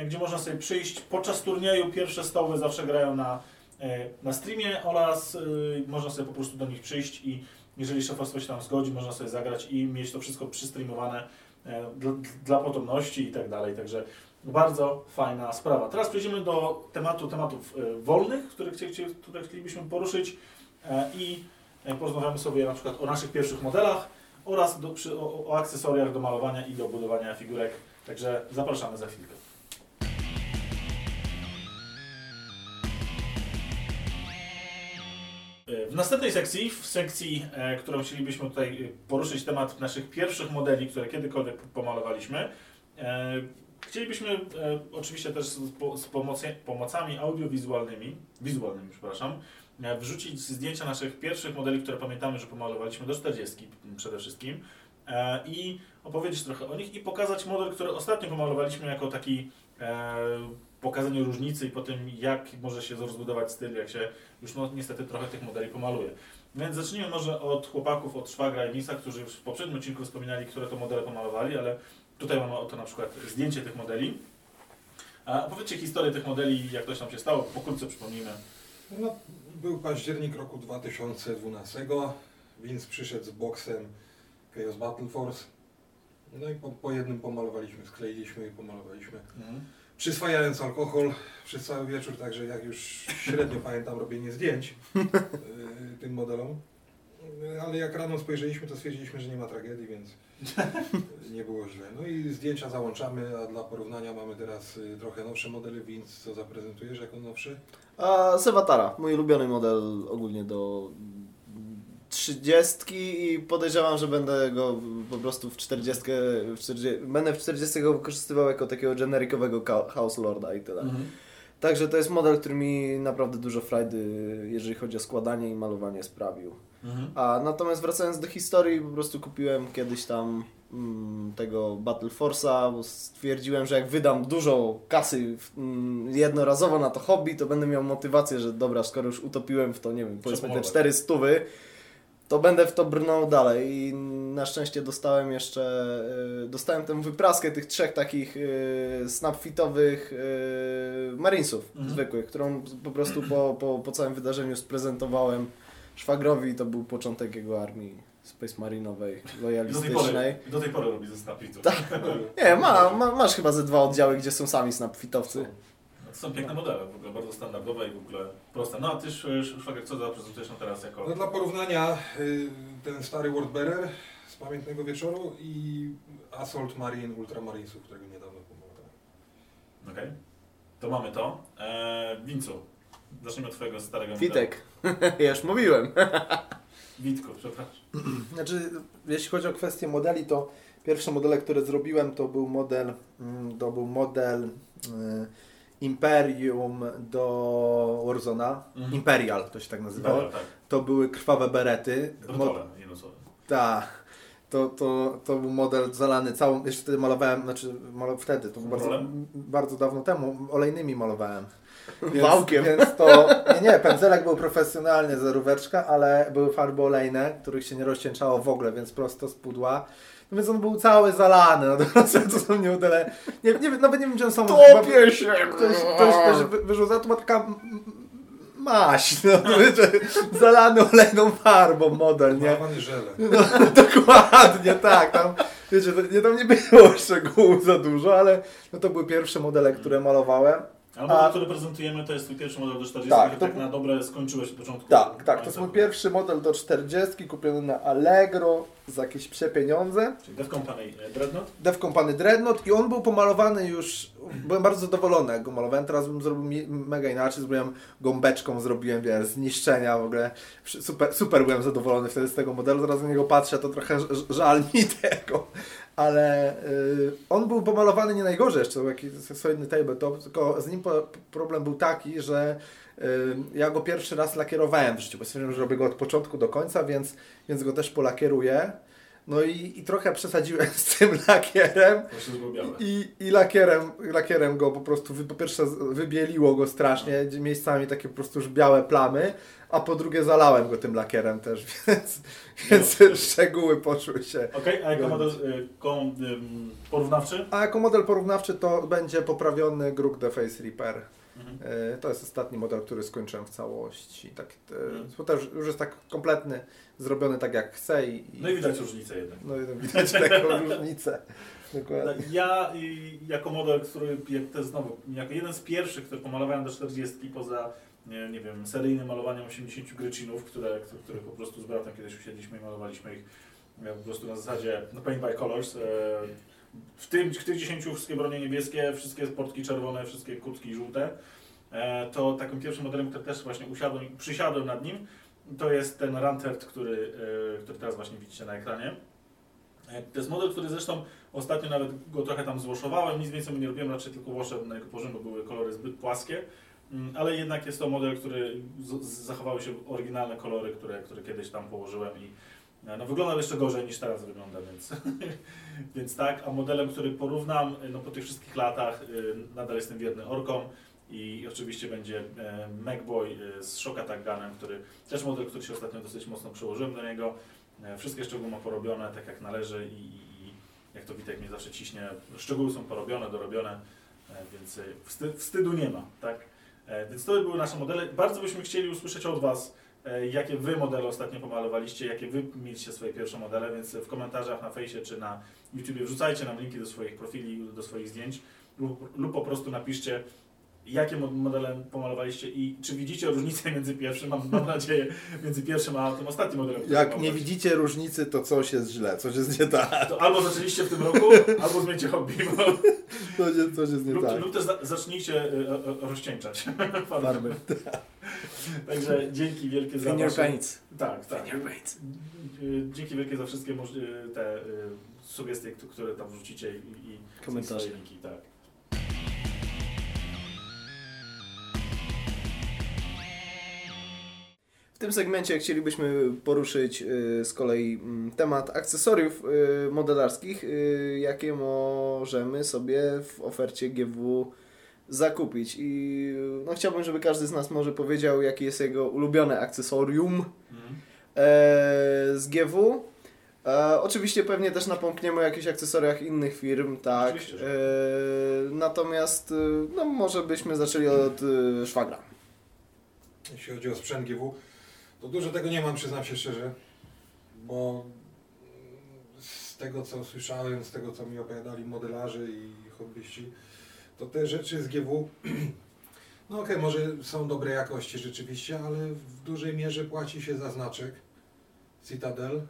gdzie można sobie przyjść podczas turnieju. Pierwsze stoły zawsze grają na, na streamie oraz można sobie po prostu do nich przyjść i jeżeli szefostwo się tam zgodzi, można sobie zagrać i mieć to wszystko przystreamowane dla, dla potomności i tak dalej. Także bardzo fajna sprawa. Teraz przejdziemy do tematu tematów wolnych, które, chci, chci- które chcielibyśmy poruszyć i porozmawiamy sobie na przykład o naszych pierwszych modelach oraz do, przy, o, o akcesoriach do malowania i do budowania figurek. Także zapraszamy za chwilkę. E, W następnej sekcji, w sekcji, e, którą chcielibyśmy tutaj e, poruszyć temat naszych pierwszych modeli, które kiedykolwiek pomalowaliśmy, e, chcielibyśmy e, oczywiście też z, pomocami audiowizualnymi, wizualnymi, przepraszam, e, wrzucić zdjęcia naszych pierwszych modeli, które pamiętamy, że pomalowaliśmy do 40 przede wszystkim e, i opowiedzieć trochę o nich i pokazać model, który ostatnio pomalowaliśmy jako taki e, pokazanie różnicy i po tym, jak może się rozbudować styl, jak się już no, niestety trochę tych modeli pomaluje. Więc zacznijmy może od chłopaków, od Szwagra i Misa, którzy w poprzednim odcinku wspominali, które to modele pomalowali, ale tutaj mamy oto na przykład zdjęcie tych modeli. Opowiedzcie historię tych modeli, jak to się tam się stało, pokrótce przypomnijmy. No, był październik roku 2012. Vince przyszedł z boksem Chaos Battle Force. No i po, po jednym pomalowaliśmy, skleiliśmy i pomalowaliśmy. Przyswajając alkohol przez cały wieczór, także jak już średnio pamiętam robienie zdjęć y, tym modelom. Ale jak rano spojrzeliśmy, to stwierdziliśmy, że nie ma tragedii, więc nie było źle. No i zdjęcia załączamy, a dla porównania mamy teraz y, trochę nowsze modele, więc co zaprezentujesz jako nowszy? A Sewatara, mój ulubiony model ogólnie do 30 i podejrzewam, że będę go po prostu w 40, w 40 będę w 40 go wykorzystywał jako takiego generikowego House Lorda i tyle. Mhm. Także to jest model, który mi naprawdę dużo frajdy, jeżeli chodzi o składanie i malowanie sprawił. Mhm. A natomiast wracając do historii, po prostu kupiłem kiedyś tam mm, tego Battle Force'a, bo stwierdziłem, że jak wydam dużo kasy mm, jednorazowo na to hobby, to będę miał motywację, że dobra, skoro już utopiłem w to, nie wiem, powiedzmy te. 4 stówy, to będę w to brnął dalej i na szczęście dostałem jeszcze, y, dostałem tę wypraskę tych trzech takich y, snapfitowych y, Marinesów Mhm. zwykłych, którą po prostu po, po, po całym wydarzeniu sprezentowałem szwagrowi to był początek jego armii Space Marinowej, I do tej lojalistycznej. pory, do tej pory robi ze snapitów. Tak. Nie, ma, ma, masz chyba ze dwa oddziały, gdzie są sami snapfitowcy. To są piękne modele, w ogóle bardzo standardowe i w ogóle proste. No a ty, Sz- Szwagier, co zaprezentujesz nam teraz jako... No dla porównania y, ten stary Wordbearer z pamiętnego wieczoru i Assault Marine Ultramarinesów, którego niedawno pomalowałem. Okej. To mamy to. Eee, Wincu, zacznijmy od twojego starego Witek. ja już mówiłem. Witku, przepraszam. Znaczy, jeśli chodzi o kwestię modeli, to pierwsze modele, które zrobiłem, to był model, mm, to był model y, Imperium do Warzona. Mhm. Imperial to się tak nazywało. Dobra, tak. To były krwawe berety. Gotowe, jedno słowo. Tak. To, to, to był model zalany całą, jeszcze wtedy malowałem, znaczy malo, wtedy, to było bardzo, bardzo dawno temu, olejnymi malowałem. Wałkiem. Więc to, nie, nie, pędzelek był profesjonalnie zeróweczka, ale były farby olejne, których się nie rozcieńczało w ogóle, więc prosto z pudła. No więc on był cały zalany, no to, to są nie modele, nie, nie, nawet nie wiem, gdzie on są. Topię się! Ktoś, ktoś, wy- wyrzuca, to ma taka m- m- maść, no, zalany olejną farbą model, nie? Malowany żele. Dokładnie, tak. Tam, wiecie, to, nie, tam nie było szczegółów za dużo, ale no to były pierwsze modele, które malowałem. Ale model, A- który prezentujemy, to jest twój pierwszy model do 40, Tak, tak, to tak na dobre skończyłeś od początku. Tak, tak. To jest mój pierwszy model do 40, kupiony na Allegro za jakieś przepieniądze. Czyli Dev Company e, Dreadnought. Dev Company Dreadnought i on był pomalowany już byłem bardzo zadowolony jak go malowałem, teraz bym zrobił mega inaczej, zrobiłem gąbeczką, zrobiłem, wiesz, zniszczenia w ogóle, super, super byłem zadowolony wtedy z tego modelu, teraz na niego patrzę, to trochę żal mi tego, ale y, on był pomalowany nie najgorzej jeszcze, był jakiś solidny tabletop, tylko z nim po, problem był taki, że y, ja go pierwszy raz lakierowałem w życiu, bo stwierdziłem, że robię go od początku do końca, więc, więc go też polakieruję. No i, i trochę przesadziłem z tym lakierem. I, i lakierem, lakierem go po prostu, po pierwsze wybieliło go strasznie, miejscami takie po prostu już białe plamy, a po drugie zalałem go tym lakierem też, więc, więc No. szczegóły poszły się. Okej, a jako model y, porównawczy? A jako model porównawczy to będzie poprawiony Grook The Face Repair. Mhm. E, To jest ostatni model, który skończyłem w całości. Tak, e, Mhm. też już jest tak kompletny, zrobiony tak jak chcę i, No i widać różnicę jednak. no i widać taką różnicę. Dokładnie. Ja y, jako model, który to znowu, jako jeden z pierwszych, który pomalowałem do 40 poza nie, nie wiem, seryjnym malowaniem 80 grycinów, które, które, po prostu z bratem kiedyś usiedliśmy i malowaliśmy ich e, po prostu na zasadzie no, paint by colors. e, W tym, w tych 10 wszystkie bronie niebieskie, wszystkie portki czerwone, wszystkie kurtki żółte. E, To takim pierwszym modelem, który też właśnie usiadłem, i przysiadłem nad nim, to jest ten Rantert, który, który teraz właśnie widzicie na ekranie. To jest model, który zresztą Ostatnio nawet go trochę tam złoszowałem, nic więcej mu nie robiłem, raczej tylko łoszę na jego poziom, bo były kolory zbyt płaskie. Mm, Ale jednak jest to model, który zachowały się oryginalne kolory, które, które kiedyś tam położyłem i e, no, wyglądał jeszcze gorzej niż teraz wygląda, więc, więc tak. A modelem, który porównam no, po tych wszystkich latach, y, nadal jestem wierny orkom i oczywiście będzie e, Macboy z Shock Attack Gunem, który też model, który się ostatnio dosyć mocno przełożyłem do niego. E, Wszystkie szczegóły ma porobione tak jak należy i, i jak to Witek mnie zawsze ciśnie, szczegóły są porobione, dorobione, e, więc e, wsty, wstydu nie ma, tak? E, Więc to by były nasze modele. Bardzo byśmy chcieli usłyszeć od Was, e, jakie Wy modele ostatnio pomalowaliście, jakie Wy mieliście swoje pierwsze modele, więc w komentarzach na fejsie czy na YouTubie wrzucajcie nam linki do swoich profili, do swoich zdjęć lub, lub po prostu napiszcie, jakie mo- modele pomalowaliście i czy widzicie różnicę między pierwszym, mam, mam nadzieję, między pierwszym a tym ostatnim modelem. Jak nie widzicie różnicy, to coś jest źle, coś jest nie tak. To albo zaczęliście w tym roku, albo zmieńcie hobby, bo Coś jest, coś jest nie lub, tak. lub też za, zacznijcie y, y, y, rozcieńczać farby. Także dzięki wielkie za Finger wasze... paints. Tak, tak. Finger paints. Dzięki wielkie za wszystkie te sugestie, które tam wrzucicie i, i Komentarze. tak. Tym segmencie chcielibyśmy poruszyć y, z kolei mm, temat akcesoriów y, modelarskich, y, jakie możemy sobie w ofercie GW zakupić. I no, chciałbym, żeby każdy z nas może powiedział, jakie jest jego ulubione akcesorium Mhm. e, z GW. E, oczywiście pewnie też napomkniemy o jakichś akcesoriach innych firm, tak. E, natomiast no, może byśmy zaczęli od y, szwagra. Jeśli chodzi o sprzęt GW, to dużo tego nie mam, przyznam się szczerze, bo z tego co słyszałem, z tego co mi opowiadali modelarze i hobbyści, to te rzeczy z GW, no okej, może są dobrej jakości rzeczywiście, ale w dużej mierze płaci się za znaczek Citadel,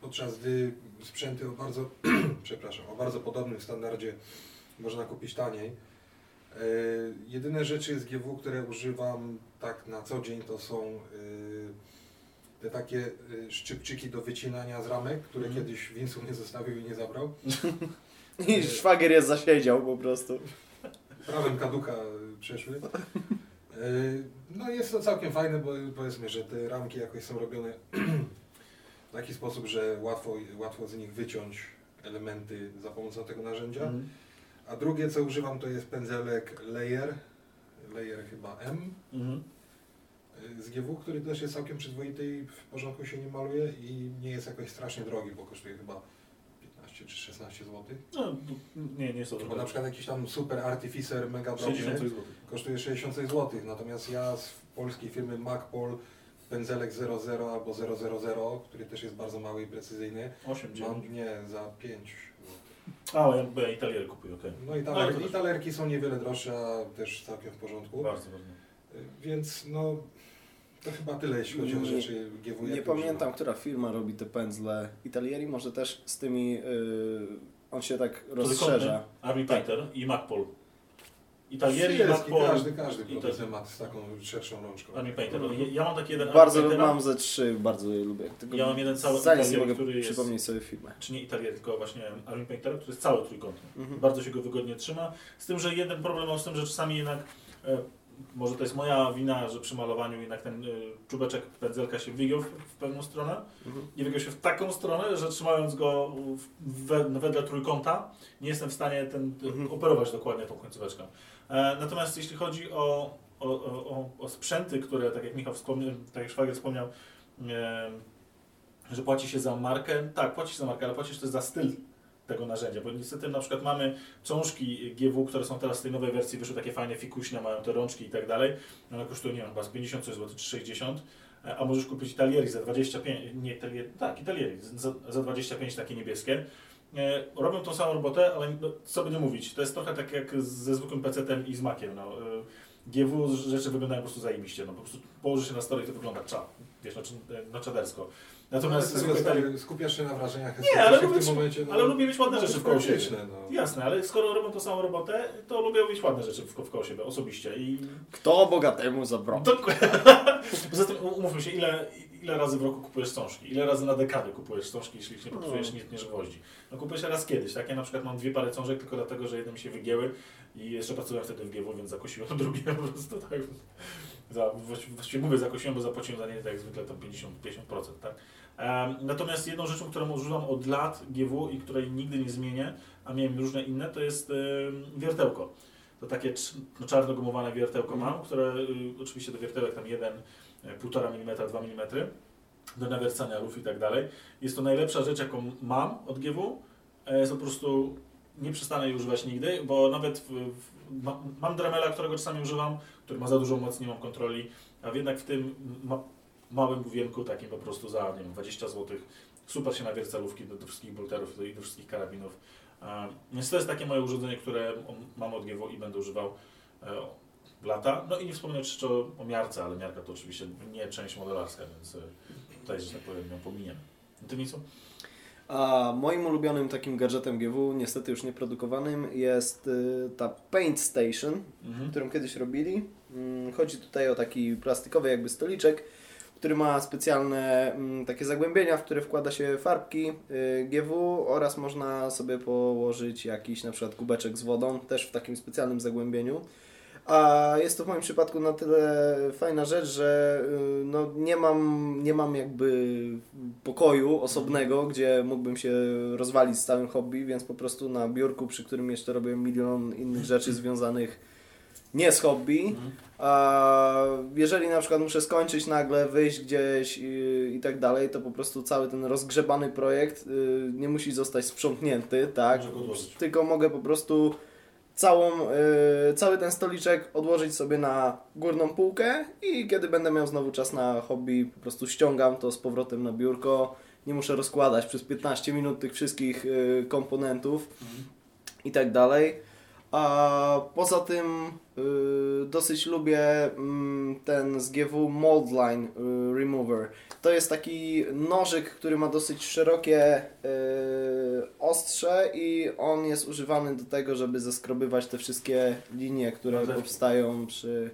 podczas gdy sprzęty o bardzo, przepraszam, o bardzo podobnym standardzie można kupić taniej. E, jedyne rzeczy z GW, które używam tak na co dzień, to są e, te takie e, szczypczyki do wycinania z ramek, które Mhm. kiedyś Vincu nie zostawił i nie zabrał. I szwagier jest zasiedział po prostu. Prawem kaduka przeszły. E, No jest to całkiem fajne, bo powiedzmy, że te ramki jakoś są robione w taki sposób, że łatwo, łatwo z nich wyciąć elementy za pomocą tego narzędzia. Mhm. A drugie co używam to jest pędzelek Layer, Layer chyba M Mhm. y, z GW, który też jest całkiem przyzwoity i w porządku się nie maluje i nie jest jakoś strasznie drogi, bo kosztuje chyba 15 czy 16 zł. No, nie, nie są Bo na przykład jakiś tam super Artificer mega 60 drobny zł. kosztuje 60 zł, natomiast ja z polskiej firmy MacPol pędzelek 00 albo 000, który też jest bardzo mały i precyzyjny, 8, 9. mam nie za 5 zł. A, ja, bo ja italier kupuję, okej. No i No, taler, to i talerki są niewiele droższe, a też całkiem w porządku. Bardzo, bardzo. Więc no, to chyba tyle, jeśli chodzi o Nie- rzeczy GW. Nie pamiętam, która firma robi te pędzle Italieri, może też z tymi, yy, on się tak rozszerza. Army Tak. Painter i MacPol. i taliery i mat Wszystkie, po... każdy, każdy producent ma z taką szerszą rączką. Army Painter. Ja, ja mam taki jeden Bardzo Army mam ze trzy, bardzo je lubię. Tylko Ja mam jeden cały Italier, mogę który jest- przypomnieć sobie filmę. czy nie Italię, tylko właśnie Army Paintera, który jest cały trójkątny. Mhm. Bardzo się go wygodnie trzyma. Z tym, że jeden problem mam z tym, że czasami jednak, e, może to jest moja wina, że przy malowaniu jednak ten e, czubeczek pędzelka się wygiął w, w pewną stronę. Mhm. I wygiął się w taką stronę, że trzymając go we, wedle trójkąta, nie jestem w stanie ten, Mhm. operować dokładnie tą końcóweczką. E, natomiast jeśli chodzi o, o, o, o, o sprzęty, które, tak jak Michał wspomniał, tak jak Szwagier wspomniał, e, że płaci się za markę, tak, płaci się za markę, ale płacisz też za styl tego narzędzia, bo niestety na przykład mamy czążki GW, które są teraz w tej nowej wersji, wyszły takie fajne fikuśne, mają te rączki i tak dalej, one kosztują, nie wiem, chyba z 50 coś złotych czy 60, e, a możesz kupić italieri za 25, nie italieri, tak, italieri, za, za 25 takie niebieskie. E, Robią tą samą robotę, ale no, co nie mówić, to jest trochę tak jak ze zwykłym PC-tem i z Maciem. No. E, GW rzeczy wyglądają po prostu zajebiście, no po prostu położysz się na stole i to wygląda cza, wiesz, cz- no czadersko. Natomiast No, italier- skupiasz się na wrażeniach Nie, ale lubię, w tym momencie. ale lubię mieć ładne no, rzeczy w koło siebie. no. Jasne, ale skoro robią tą samą robotę, to lubię mieć ładne rzeczy w, w koło siebie, osobiście. I Kto bogatemu zabroni? Dokładnie. Poza tym umówmy się, ile, ile razy w roku kupujesz wstążki? Ile razy na dekadę kupujesz wstążki, jeśli ich nie popsujesz, nie tniesz gwoździ? No kupujesz raz kiedyś, tak? Ja na przykład mam dwie pary cążek tylko dlatego, że jedne mi się wygięły i jeszcze pracowałem wtedy w GW, więc zakosiłem drugie po prostu tak. Za, właściwie- właściwie mówię zakosiłem, bo zapłaciłem za nie tak jak zwykle tam 50-50%, tak? Natomiast jedną rzeczą, którą używam od lat GW i której nigdy nie zmienię, a miałem różne inne, to jest wiertełko. To takie no, czarno-gumowane wiertełko mam, które y, oczywiście do wiertełek tam 1, 1,5 mm, 2 mm do nawiercania rów i tak dalej. Jest to najlepsza rzecz, jaką mam od GW. E, Jest po prostu nie przestanę jej używać nigdy, bo nawet w, w, ma, mam Dremela, którego czasami używam, który ma za dużą moc, nie mam kontroli, a jednak w tym ma, małym buwienku takim po prostu za nie wiem, 20 zł super się nawierca rówki do, do wszystkich bolterów i do wszystkich karabinów. E, Więc to jest takie moje urządzenie, które mam od GW i będę używał e, lata. No i nie wspomnieć jeszcze o, o miarce, ale miarka to oczywiście nie część modelarska, więc e, tutaj, że tak powiem, ją pominiemy. Ty Micu? A moim ulubionym takim gadżetem GW, niestety już nieprodukowanym, jest y, ta Paint Station, Mhm. którą kiedyś robili. Mm, Chodzi tutaj o taki plastikowy jakby stoliczek, który ma specjalne mm, takie zagłębienia, w które wkłada się farbki y, GW oraz można sobie położyć jakiś na przykład kubeczek z wodą, też w takim specjalnym zagłębieniu. A jest to w moim przypadku na tyle fajna rzecz, że y, no, nie, mam, nie mam jakby pokoju osobnego, gdzie mógłbym się rozwalić z całym hobby, więc po prostu na biurku, przy którym jeszcze robię milion innych rzeczy związanych nie z hobby. A jeżeli na przykład muszę skończyć nagle, wyjść gdzieś i, i tak dalej, to po prostu cały ten rozgrzebany projekt y, nie musi zostać sprzątnięty, tak? Tylko mogę po prostu całą, y, cały ten stoliczek odłożyć sobie na górną półkę i kiedy będę miał znowu czas na hobby, po prostu ściągam to z powrotem na biurko. Nie muszę rozkładać przez 15 minut tych wszystkich y, komponentów i tak dalej. A poza tym dosyć lubię mm, ten z GW Moldline y, Remover. To jest taki nożyk, który ma dosyć szerokie y, ostrze i on jest używany do tego, żeby zeskrobywać te wszystkie linie, które powstają przy,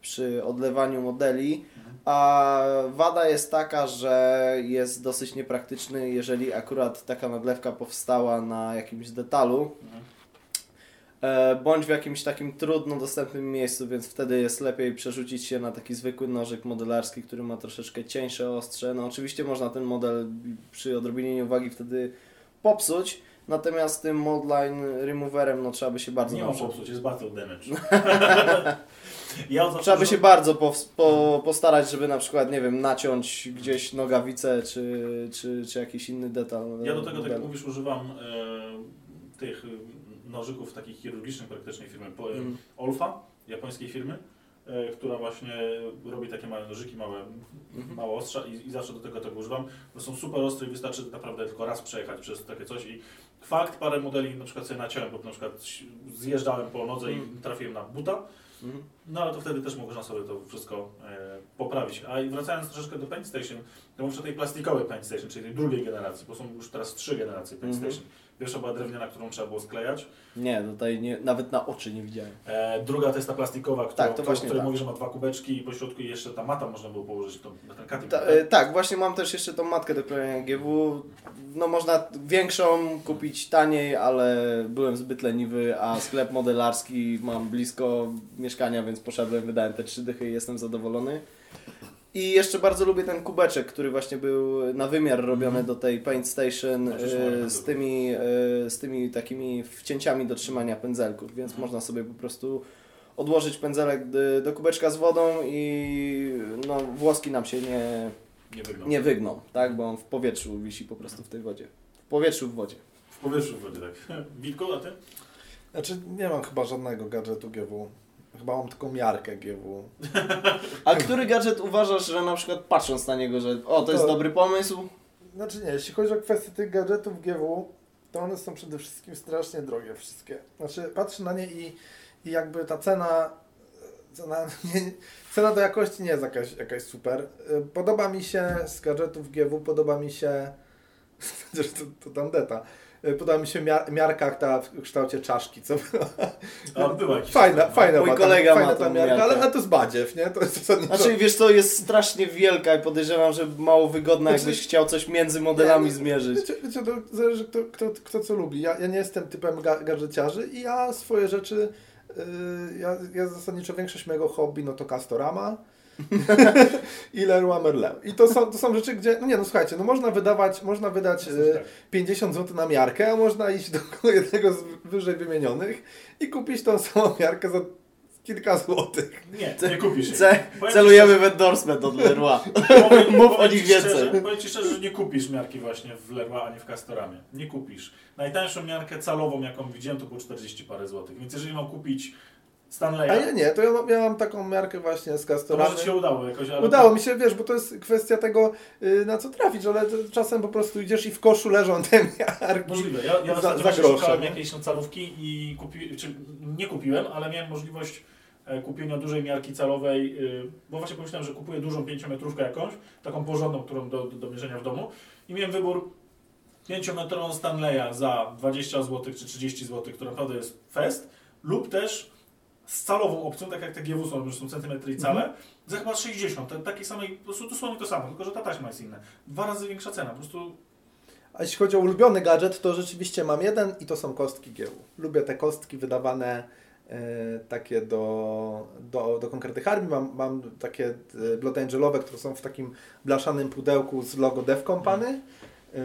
przy odlewaniu modeli. A wada jest taka, że jest dosyć niepraktyczny, jeżeli akurat taka nadlewka powstała na jakimś detalu, e, bądź w jakimś takim trudno dostępnym miejscu, więc wtedy jest lepiej przerzucić się na taki zwykły nożyk modelarski, który ma troszeczkę cieńsze ostrze. No oczywiście można ten model przy odrobinie uwagi wtedy popsuć, natomiast tym modline removerem no trzeba by się bardzo Nie dobrze popsuć, jest battle damage. ja Trzeba by się bardzo pows- po, postarać, żeby na przykład, nie wiem, naciąć gdzieś nogawicę czy, czy, czy jakiś inny detal. Ja do tego, tak jak mówisz, używam e, tych e, nożyków takich chirurgicznych praktycznej firmy Mm. Olfa, japońskiej firmy, e, która właśnie robi takie małe nożyki, małe, Mhm. małe ostrza i, i zawsze do tego tego używam. Bo są super ostre i wystarczy naprawdę tylko raz przejechać przez takie coś i fakt, parę modeli na przykład sobie naciąłem, bo na przykład zjeżdżałem po nodze Mm. i trafiłem na buta, Mhm. no ale to wtedy też można sobie to wszystko e, poprawić. A i wracając troszeczkę do Paint Station, to o tej plastikowej Paint Station, czyli tej drugiej generacji, bo są już teraz trzy generacje Paint Mhm. Station. Pierwsza była drewniana, którą trzeba było sklejać. Nie, tutaj nie, nawet na oczy nie widziałem. E, druga to jest ta plastikowa, która, Tak, to która, której tak. mówi, że ma dwa kubeczki i po środku jeszcze ta mata można było położyć to, na ten cutting. Ta, tak? e, tak, właśnie mam też jeszcze tą matkę do klejenia GW. No można większą kupić taniej, ale byłem zbyt leniwy, a sklep modelarski mam blisko mieszkania, więc poszedłem, wydałem te trzy dychy i jestem zadowolony. I jeszcze bardzo lubię ten kubeczek, który właśnie był na wymiar robiony do tej Paint Station e, z tymi, e, z tymi takimi wcięciami do trzymania pędzelków, więc można sobie po prostu odłożyć pędzelek do, do kubeczka z wodą i no, włoski nam się nie, Nie wygląda. nie wygną, tak? Bo on w powietrzu wisi po prostu w tej wodzie. W powietrzu w wodzie. W powietrzu wchodzi tak. Witko, a ty? Znaczy nie mam chyba żadnego gadżetu GW. Chyba mam tylko miarkę GW. A który gadżet uważasz, że na przykład patrząc na niego, że o, to jest To- dobry pomysł? Znaczy nie, jeśli chodzi o kwestię tych gadżetów GW, to one są przede wszystkim strasznie drogie wszystkie. Znaczy patrzę na nie i, i jakby ta cena, cena, nie, cena do jakości nie jest jakaś, jakaś super. Y, Podoba mi się z gadżetów GW, podoba mi się, to, to tandeta, Y, podoba mi się miar, miarka ta w kształcie czaszki, co była. A, była jakiś Fajna, fajna, Mój kolega ma fajna tą ta miarka, miarkę. ale, ale to jest badziew, nie? To jest zasadniczo... Znaczy, wiesz co, jest strasznie wielka i podejrzewam, że mało wygodna, Znaczy- jakbyś chciał coś między modelami Nie, zmierzyć. Wiecie, wiecie to zależy kto, kto, kto co lubi. Ja, ja nie jestem typem ga, gadżeciarzy i ja swoje rzeczy, yy, ja, ja zasadniczo większość mojego hobby no to Castorama i Leroy Merlin. I to są, to są rzeczy, gdzie, no nie no słuchajcie, no można wydawać, można wydać Tak. 50 zł na miarkę, a można iść do jednego z wyżej wymienionych i kupić tą samą miarkę za kilka złotych. Nie, nie kupisz jej. Ce celujemy w endorsement od Leroy. Powiem, Mów powiem o nich więcej. Szczerze, powiem Ci szczerze, że nie kupisz miarki właśnie w Leroy ani w Castoramie. Nie kupisz. Najtańszą miarkę calową, jaką widziałem, to było 40 parę złotych. Więc jeżeli mam kupić Stanleya, A ja nie, to ja, ja mam taką miarkę właśnie z to Castoramy. może Ci się udało jakoś, ale... Udało mi się, wiesz, bo to jest kwestia tego, y, na co trafić, ale czasem po prostu idziesz i w koszu leżą te miarki. Możliwe. Ja, ja Za- za, grosze, szukałem nie? jakiejś calówki i kupi, czy nie kupiłem, ale miałem możliwość e, kupienia dużej miarki calowej, y, bo właśnie pomyślałem, że kupuję dużą pięciometrówkę jakąś, taką porządną, którą do, do, do mierzenia w domu i miałem wybór 5-metrową Stanleya za 20 zł czy 30 zł, która naprawdę jest fest, lub też z calową opcją, tak jak te GW są, są centymetry i cale, za chyba 60, te- takiej samej, po prostu dosłownie to samo, tylko że ta taśma jest inna. Dwa razy większa cena, po prostu A jeśli chodzi o ulubiony gadżet, to rzeczywiście mam jeden i to są kostki GU. Lubię te kostki wydawane e, takie do, do, do konkretnych armii. Mam, mam takie e, Blood Angelowe, które są w takim blaszanym pudełku z logo Dev Company. E,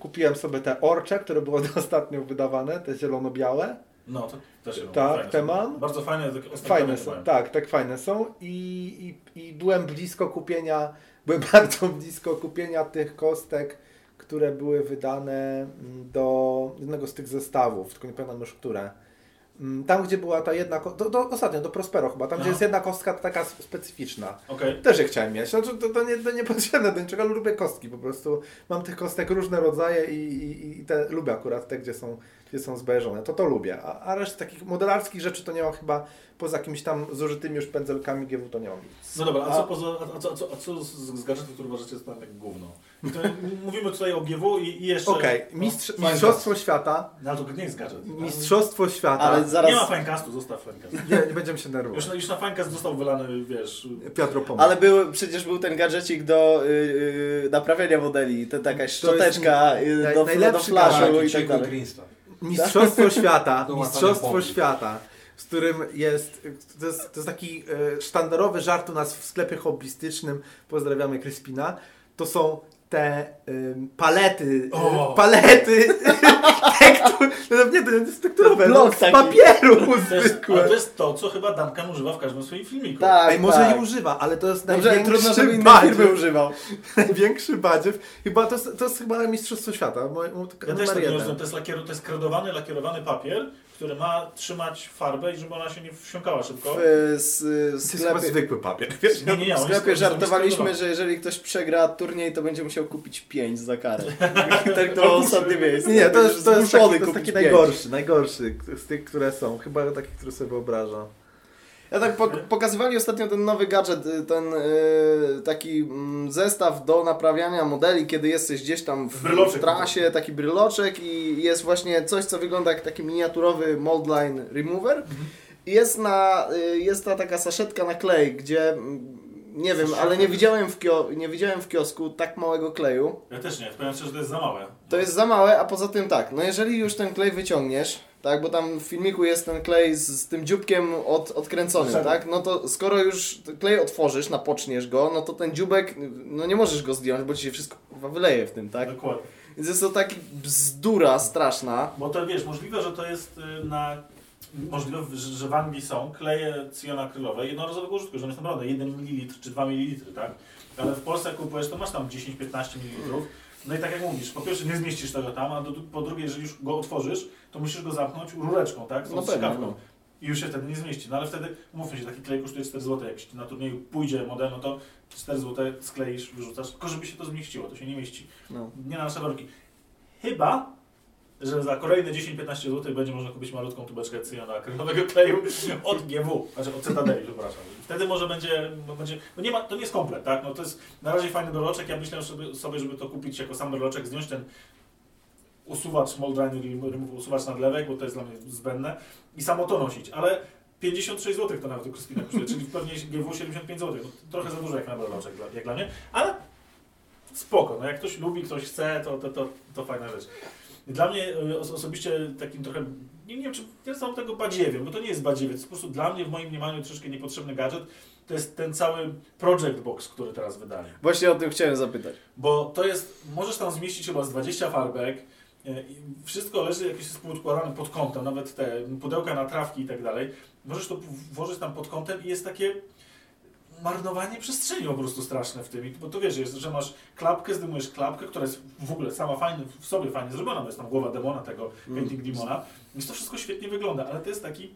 kupiłem sobie te orcze, które były ostatnio wydawane, te zielono-białe. No, to też Tak, fajne te mam. Bardzo fajne, Fajne są, tak, tak fajne są I, i, i byłem blisko kupienia, byłem bardzo blisko kupienia tych kostek, które były wydane mm, do jednego z tych zestawów, tylko nie pamiętam już które. Mm, Tam, gdzie była ta jedna, do, do, ostatnio, do Prospero chyba, tam, gdzie Aha. jest jedna kostka taka specyficzna. Okej. Też je chciałem mieć, znaczy, to, to, nie, to nie potrzebne do niczego, ale lubię kostki po prostu. Mam tych kostek różne rodzaje i, i, i te lubię akurat te, gdzie są, gdzie są zbeżone, to to lubię. A, a resztę takich modelarskich rzeczy to nie mam chyba, poza jakimiś tam zużytymi już pędzelkami GW to nie mam nic. No dobra, a, A- co, poza, a, co, a, co, a co z, z gadżetów, które uważacie za tak gówno? Mówimy tutaj o GW i, i jeszcze... Okej, no, mistrz, Finecast. mistrzostwo świata, No to nie jest gadżet. mistrzostwo świata, Ale zaraz... Nie ma Finecastu, zostaw Finecast. nie, nie będziemy się nerwować. Już, na- już na Finecast został wylany, wiesz... Piotr pomoże. Ale był, przecież był ten gadżecik do y, y, naprawiania modeli, to taka szczoteczka y, naj- do, do najlepszy flaszu i tak dalej. Greenstaff. Mistrzostwo świata, Do łatania mistrzostwo świata, z którym jest, to jest, to jest taki e, sztandarowy żart u nas w sklepie hobbystycznym, pozdrawiamy Kryspina, to są te palety, O! e, palety, tektur, no nie, to jest tekturowe, no, Blok z papieru To jest, ale to jest to, co chyba Duncan używa w każdym swoim filmiku. Tak, Ej, może tak. i używa, ale to jest Dobrze, trudno, największy inne badziew, firmy używał. największy badziew. Chyba to jest, to jest chyba mistrzostwo świata, mój, Ja też tak nie rozumiem, to jest, lakier, to jest kredowany, lakierowany papier, który ma trzymać farbę i żeby ona się nie wsiąkała szybko. W, jest chyba sklepie, zwykły papier, wiesz? Nie, nie, nie, w sklepie żartowaliśmy, że jeżeli ktoś przegra turniej, to będzie musiał kupić 5 za karę. tak to ostatnie miejsce. Nie, to jest, to jest, taki, to jest taki najgorszy, najgorszy z tych, które są. Chyba taki, który sobie wyobrażam. Ja tak pok- pokazywali ostatnio ten nowy gadżet, y, ten y, taki mm, zestaw do naprawiania modeli, kiedy jesteś gdzieś tam w, trasie, taki bryloczek i jest właśnie coś, co wygląda jak taki miniaturowy moldline remover. Mhm. I jest na, y, jest ta taka saszetka na klej, gdzie mm, nie wiem, ale nie widziałem, w kio- nie widziałem w kiosku tak małego kleju. Ja też nie, powiem szczerze, że to jest za małe. To jest za małe, a poza tym tak, no jeżeli już ten klej wyciągniesz, tak, bo tam w filmiku jest ten klej z, z tym dzióbkiem od, odkręconym, Czemu? tak, no to skoro już klej otworzysz, napoczniesz go, no to ten dzióbek, no nie możesz go zdjąć, bo ci się wszystko kurwa, wyleje w tym, tak. Dokładnie. Więc jest to taki bzdura straszna. Bo to wiesz, możliwe, że to jest y, na. Możliwe, że w Anglii są kleje cyjanakrylowe jednorazowego użytku, że one są naprawdę 1 ml czy 2 ml, tak? Ale w Polsce jak kupujesz, to masz tam 10-15 ml. No i tak jak mówisz, po pierwsze nie zmieścisz tego tam, a do, po drugie, jeżeli już go otworzysz, to musisz go zamknąć rureczką, tak? Z No strzykawką. no. I już się wtedy nie zmieści. No ale wtedy, umówmy się, taki klej kosztuje 4 zł. Jak na turnieju pójdzie model, no to 4 zł skleisz, wyrzucasz, tylko żeby się to zmieściło, to się nie mieści. No. Nie na nasze warunki. Chyba, że za kolejne 10-15 zł będzie można kupić malutką tubeczkę cyjanoakrylowego kleju od GW, znaczy od Cytadeli, przepraszam. Wtedy może będzie, bo będzie bo nie ma, to nie jest komplet, tak? No to jest na razie fajny breloczek, ja myślę sobie, sobie żeby to kupić jako sam breloczek, zdjąć ten usuwacz moldline, usuwacz nadlewek, bo to jest dla mnie zbędne i samo to nosić, ale 56 zł to nawet u Krystyna kosztuje, czyli pewnie GW 75 zł, no, trochę za dużo jak na breloczek, dla- jak dla mnie, ale spoko, no jak ktoś lubi, ktoś chce, to, to, to, to fajna rzecz. Dla mnie oso- osobiście takim trochę, nie, nie wiem czy ja znam tego badziewiem, bo to nie jest badziewiec, po prostu dla mnie w moim mniemaniu troszeczkę niepotrzebny gadżet, to jest ten cały Project Box, który teraz wydali. Właśnie o tym chciałem zapytać. Bo to jest, możesz tam zmieścić chyba z 20 farbek, i wszystko leży jakieś jest poukładane pod kątem, nawet te pudełka na trawki i tak dalej. Możesz to włożyć tam pod kątem i jest takie marnowanie przestrzeni po prostu straszne w tym. Bo to wiesz, jest, że masz klapkę, zdejmujesz klapkę, która jest w ogóle sama fajnie, w sobie fajnie zrobiona, bo jest tam głowa demona tego Painting Demona. Więc to wszystko świetnie wygląda, ale to jest taki,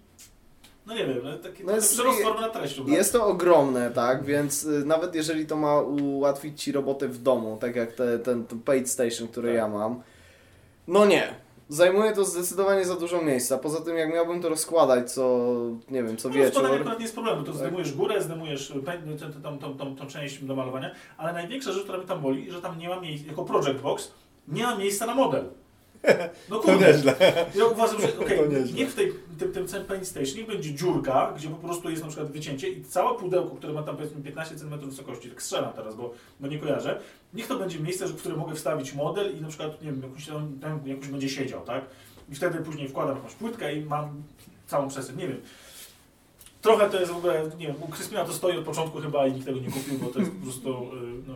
no nie wiem, no, taki No jest- na treścią. tak? Jest to ogromne, tak, więc y, nawet jeżeli to ma ułatwić Ci robotę w domu, tak jak te, ten, ten paid station, który Tak. ja mam, no nie. Zajmuje to zdecydowanie za dużo miejsca. Poza tym, jak miałbym to rozkładać co, nie wiem, co No, wieczór. akurat nie jest problemu, to Tak. zdejmujesz górę, zdejmujesz tę- tę- tą, tą, tą, tą część do malowania, ale największa rzecz, która mnie tam boli, że tam nie ma miejsca, jako Project Box, nie ma miejsca na model. No To kurde, nieźle. ja uważam, że To nieźle. niech w tej, tym, tym, tym paint station, niech będzie dziurka, gdzie po prostu jest na przykład wycięcie i całe pudełko, które ma tam powiedzmy 15 cm wysokości, tak strzelam teraz, bo, bo nie kojarzę, niech to będzie miejsce, w którym mogę wstawić model i na przykład, nie wiem, jakoś tam, tam jakoś będzie siedział, tak? I wtedy później wkładam jakąś płytkę i mam całą przestrzeń, nie wiem. Trochę to jest w ogóle, nie wiem, u Kryspina to stoi od początku chyba i nikt tego nie kupił, bo to jest po prostu y, no,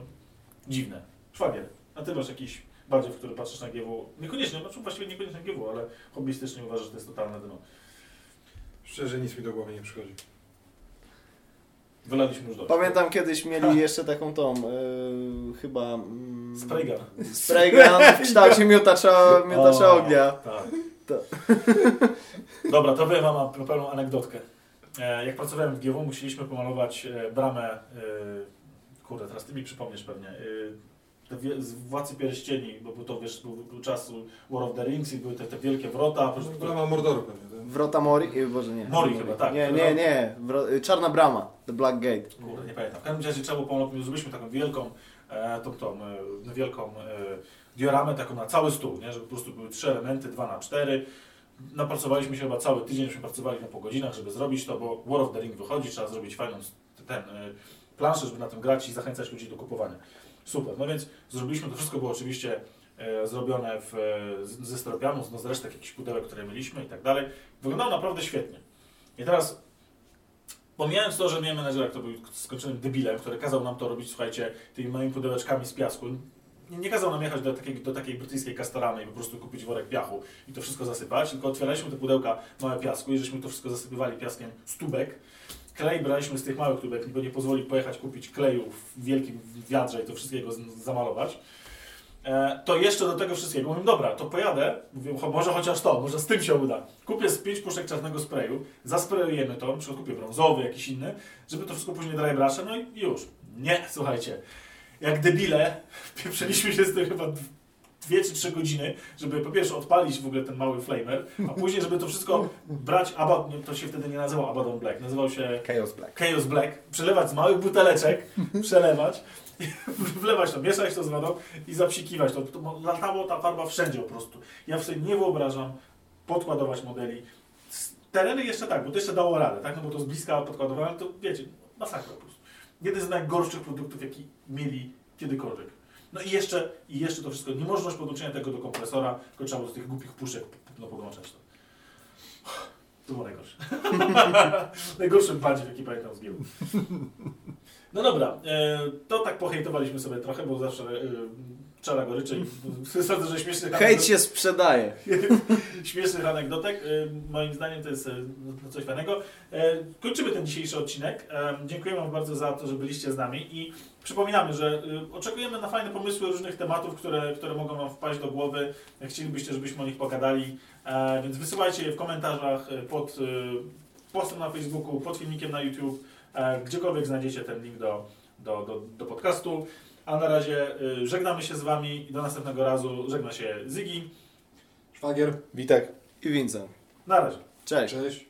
dziwne. Szwagier, a ty masz jakiś bardziej, w który patrzysz na GW, niekoniecznie, znaczy właściwie niekoniecznie na GW, ale hobbystycznie uważasz, że to jest totalne dno. Szczerze nic mi do głowy nie przychodzi. Wylaliśmy już dość. Pamiętam kiedyś mieli jeszcze taką tą, y, chyba... Mm, Spray gun. Spray gun w kształcie miotacza, miotacza O, ognia. Tak. To. Dobra, to powiem Wam na pewną anegdotkę. E, Jak pracowałem w GW, musieliśmy pomalować e, bramę, kurde, teraz Ty mi przypomniesz pewnie, te wie- z Władcy Pierścieni, bo był to wiesz, był, był czas War of the Rings i były te, te wielkie wrota. po prostu- Brama Mordoru pewnie, tak? Wrota Mori? Boże nie. Mori chyba, tak. Nie, nie, nie. Wro- y, Czarna Brama. The Black Gate. Kurde, nie pamiętam. W każdym razie trzeba było pomalować, zrobiliśmy taką wielką, e, tą, tą e, wielką e, dioramę taką na cały stół, nie? żeby po prostu były trzy elementy, dwa na cztery. Napracowaliśmy się chyba cały tydzień, żeśmy pracowali na po godzinach, żeby zrobić to, bo War of the Ring wychodzi, trzeba zrobić fajną ten, e, planszę, żeby na tym grać i zachęcać ludzi do kupowania. Super, no więc zrobiliśmy, to wszystko było oczywiście e, zrobione w, ze steropianu, no z resztek jakichś pudełek, które mieliśmy i tak dalej. Wyglądało naprawdę świetnie. I teraz Pomijając to, że miałem menedżera, który był skończonym debilem, który kazał nam to robić, słuchajcie, tymi małymi pudełeczkami z piasku. Nie, nie kazał nam jechać do takiej, do takiej brytyjskiej kastoramy i po prostu kupić worek piachu i to wszystko zasypać, tylko otwieraliśmy te pudełka małe piasku i żeśmy to wszystko zasypywali piaskiem z. Klej braliśmy z tych małych tubek, bo nie pozwoli pojechać kupić kleju w wielkim wiadrze i to wszystkiego zamalować. E, to jeszcze do tego wszystkiego mówię, dobra, to pojadę, mówię, może chociaż to, może z tym się uda. Kupię z pięć puszek czarnego sprayu, zasprayujemy to, na przykład kupię brązowy, jakiś inny, żeby to wszystko później dry brusze, no i już. Nie, słuchajcie, jak debile, pieprzyliśmy się z tym chyba dwie czy trzy godziny, żeby po pierwsze odpalić w ogóle ten mały flamer, a później, żeby to wszystko brać, Abad, to się wtedy nie nazywał Abaddon Black, nazywał się Chaos Black. Chaos Black, przelewać z małych buteleczek, przelewać, wlewać to, mieszać to z wodą i zapsikiwać to. to latało ta farba wszędzie po prostu. Ja sobie nie wyobrażam podkładować modeli. Tereny jeszcze tak, bo to jeszcze dało radę, tak? No bo to z bliska podkładowane, to wiecie, masakra po prostu. Jeden z najgorszych produktów, jaki mieli kiedykolwiek. No i jeszcze, i jeszcze to wszystko, niemożność podłączenia tego do kompresora, tylko trzeba z tych głupich puszek no, podłączać to. To było najgorsze. Najgorszy badziew, jaki pamiętam z giełdu. No dobra, e, to tak pohejtowaliśmy sobie trochę, bo zawsze e, czara goryczy sądzę, że śmiesznych Hejt się sprzedaje. śmiesznych anegdotek. E, Moim zdaniem to jest e, no, coś fajnego. E, Kończymy ten dzisiejszy odcinek. Dziękujemy Wam bardzo za to, że byliście z nami i przypominamy, że oczekujemy na fajne pomysły różnych tematów, które, które mogą Wam wpaść do głowy. Chcielibyście, żebyśmy o nich pogadali, E, więc wysyłajcie je w komentarzach pod postem na Facebooku, pod filmikiem na YouTube, e, gdziekolwiek znajdziecie ten link do, do, do, do podcastu. A na razie e, żegnamy się z Wami i do następnego razu żegna się Zygi. Szwagier. Witek. I Vincent. Na razie. Cześć. Cześć.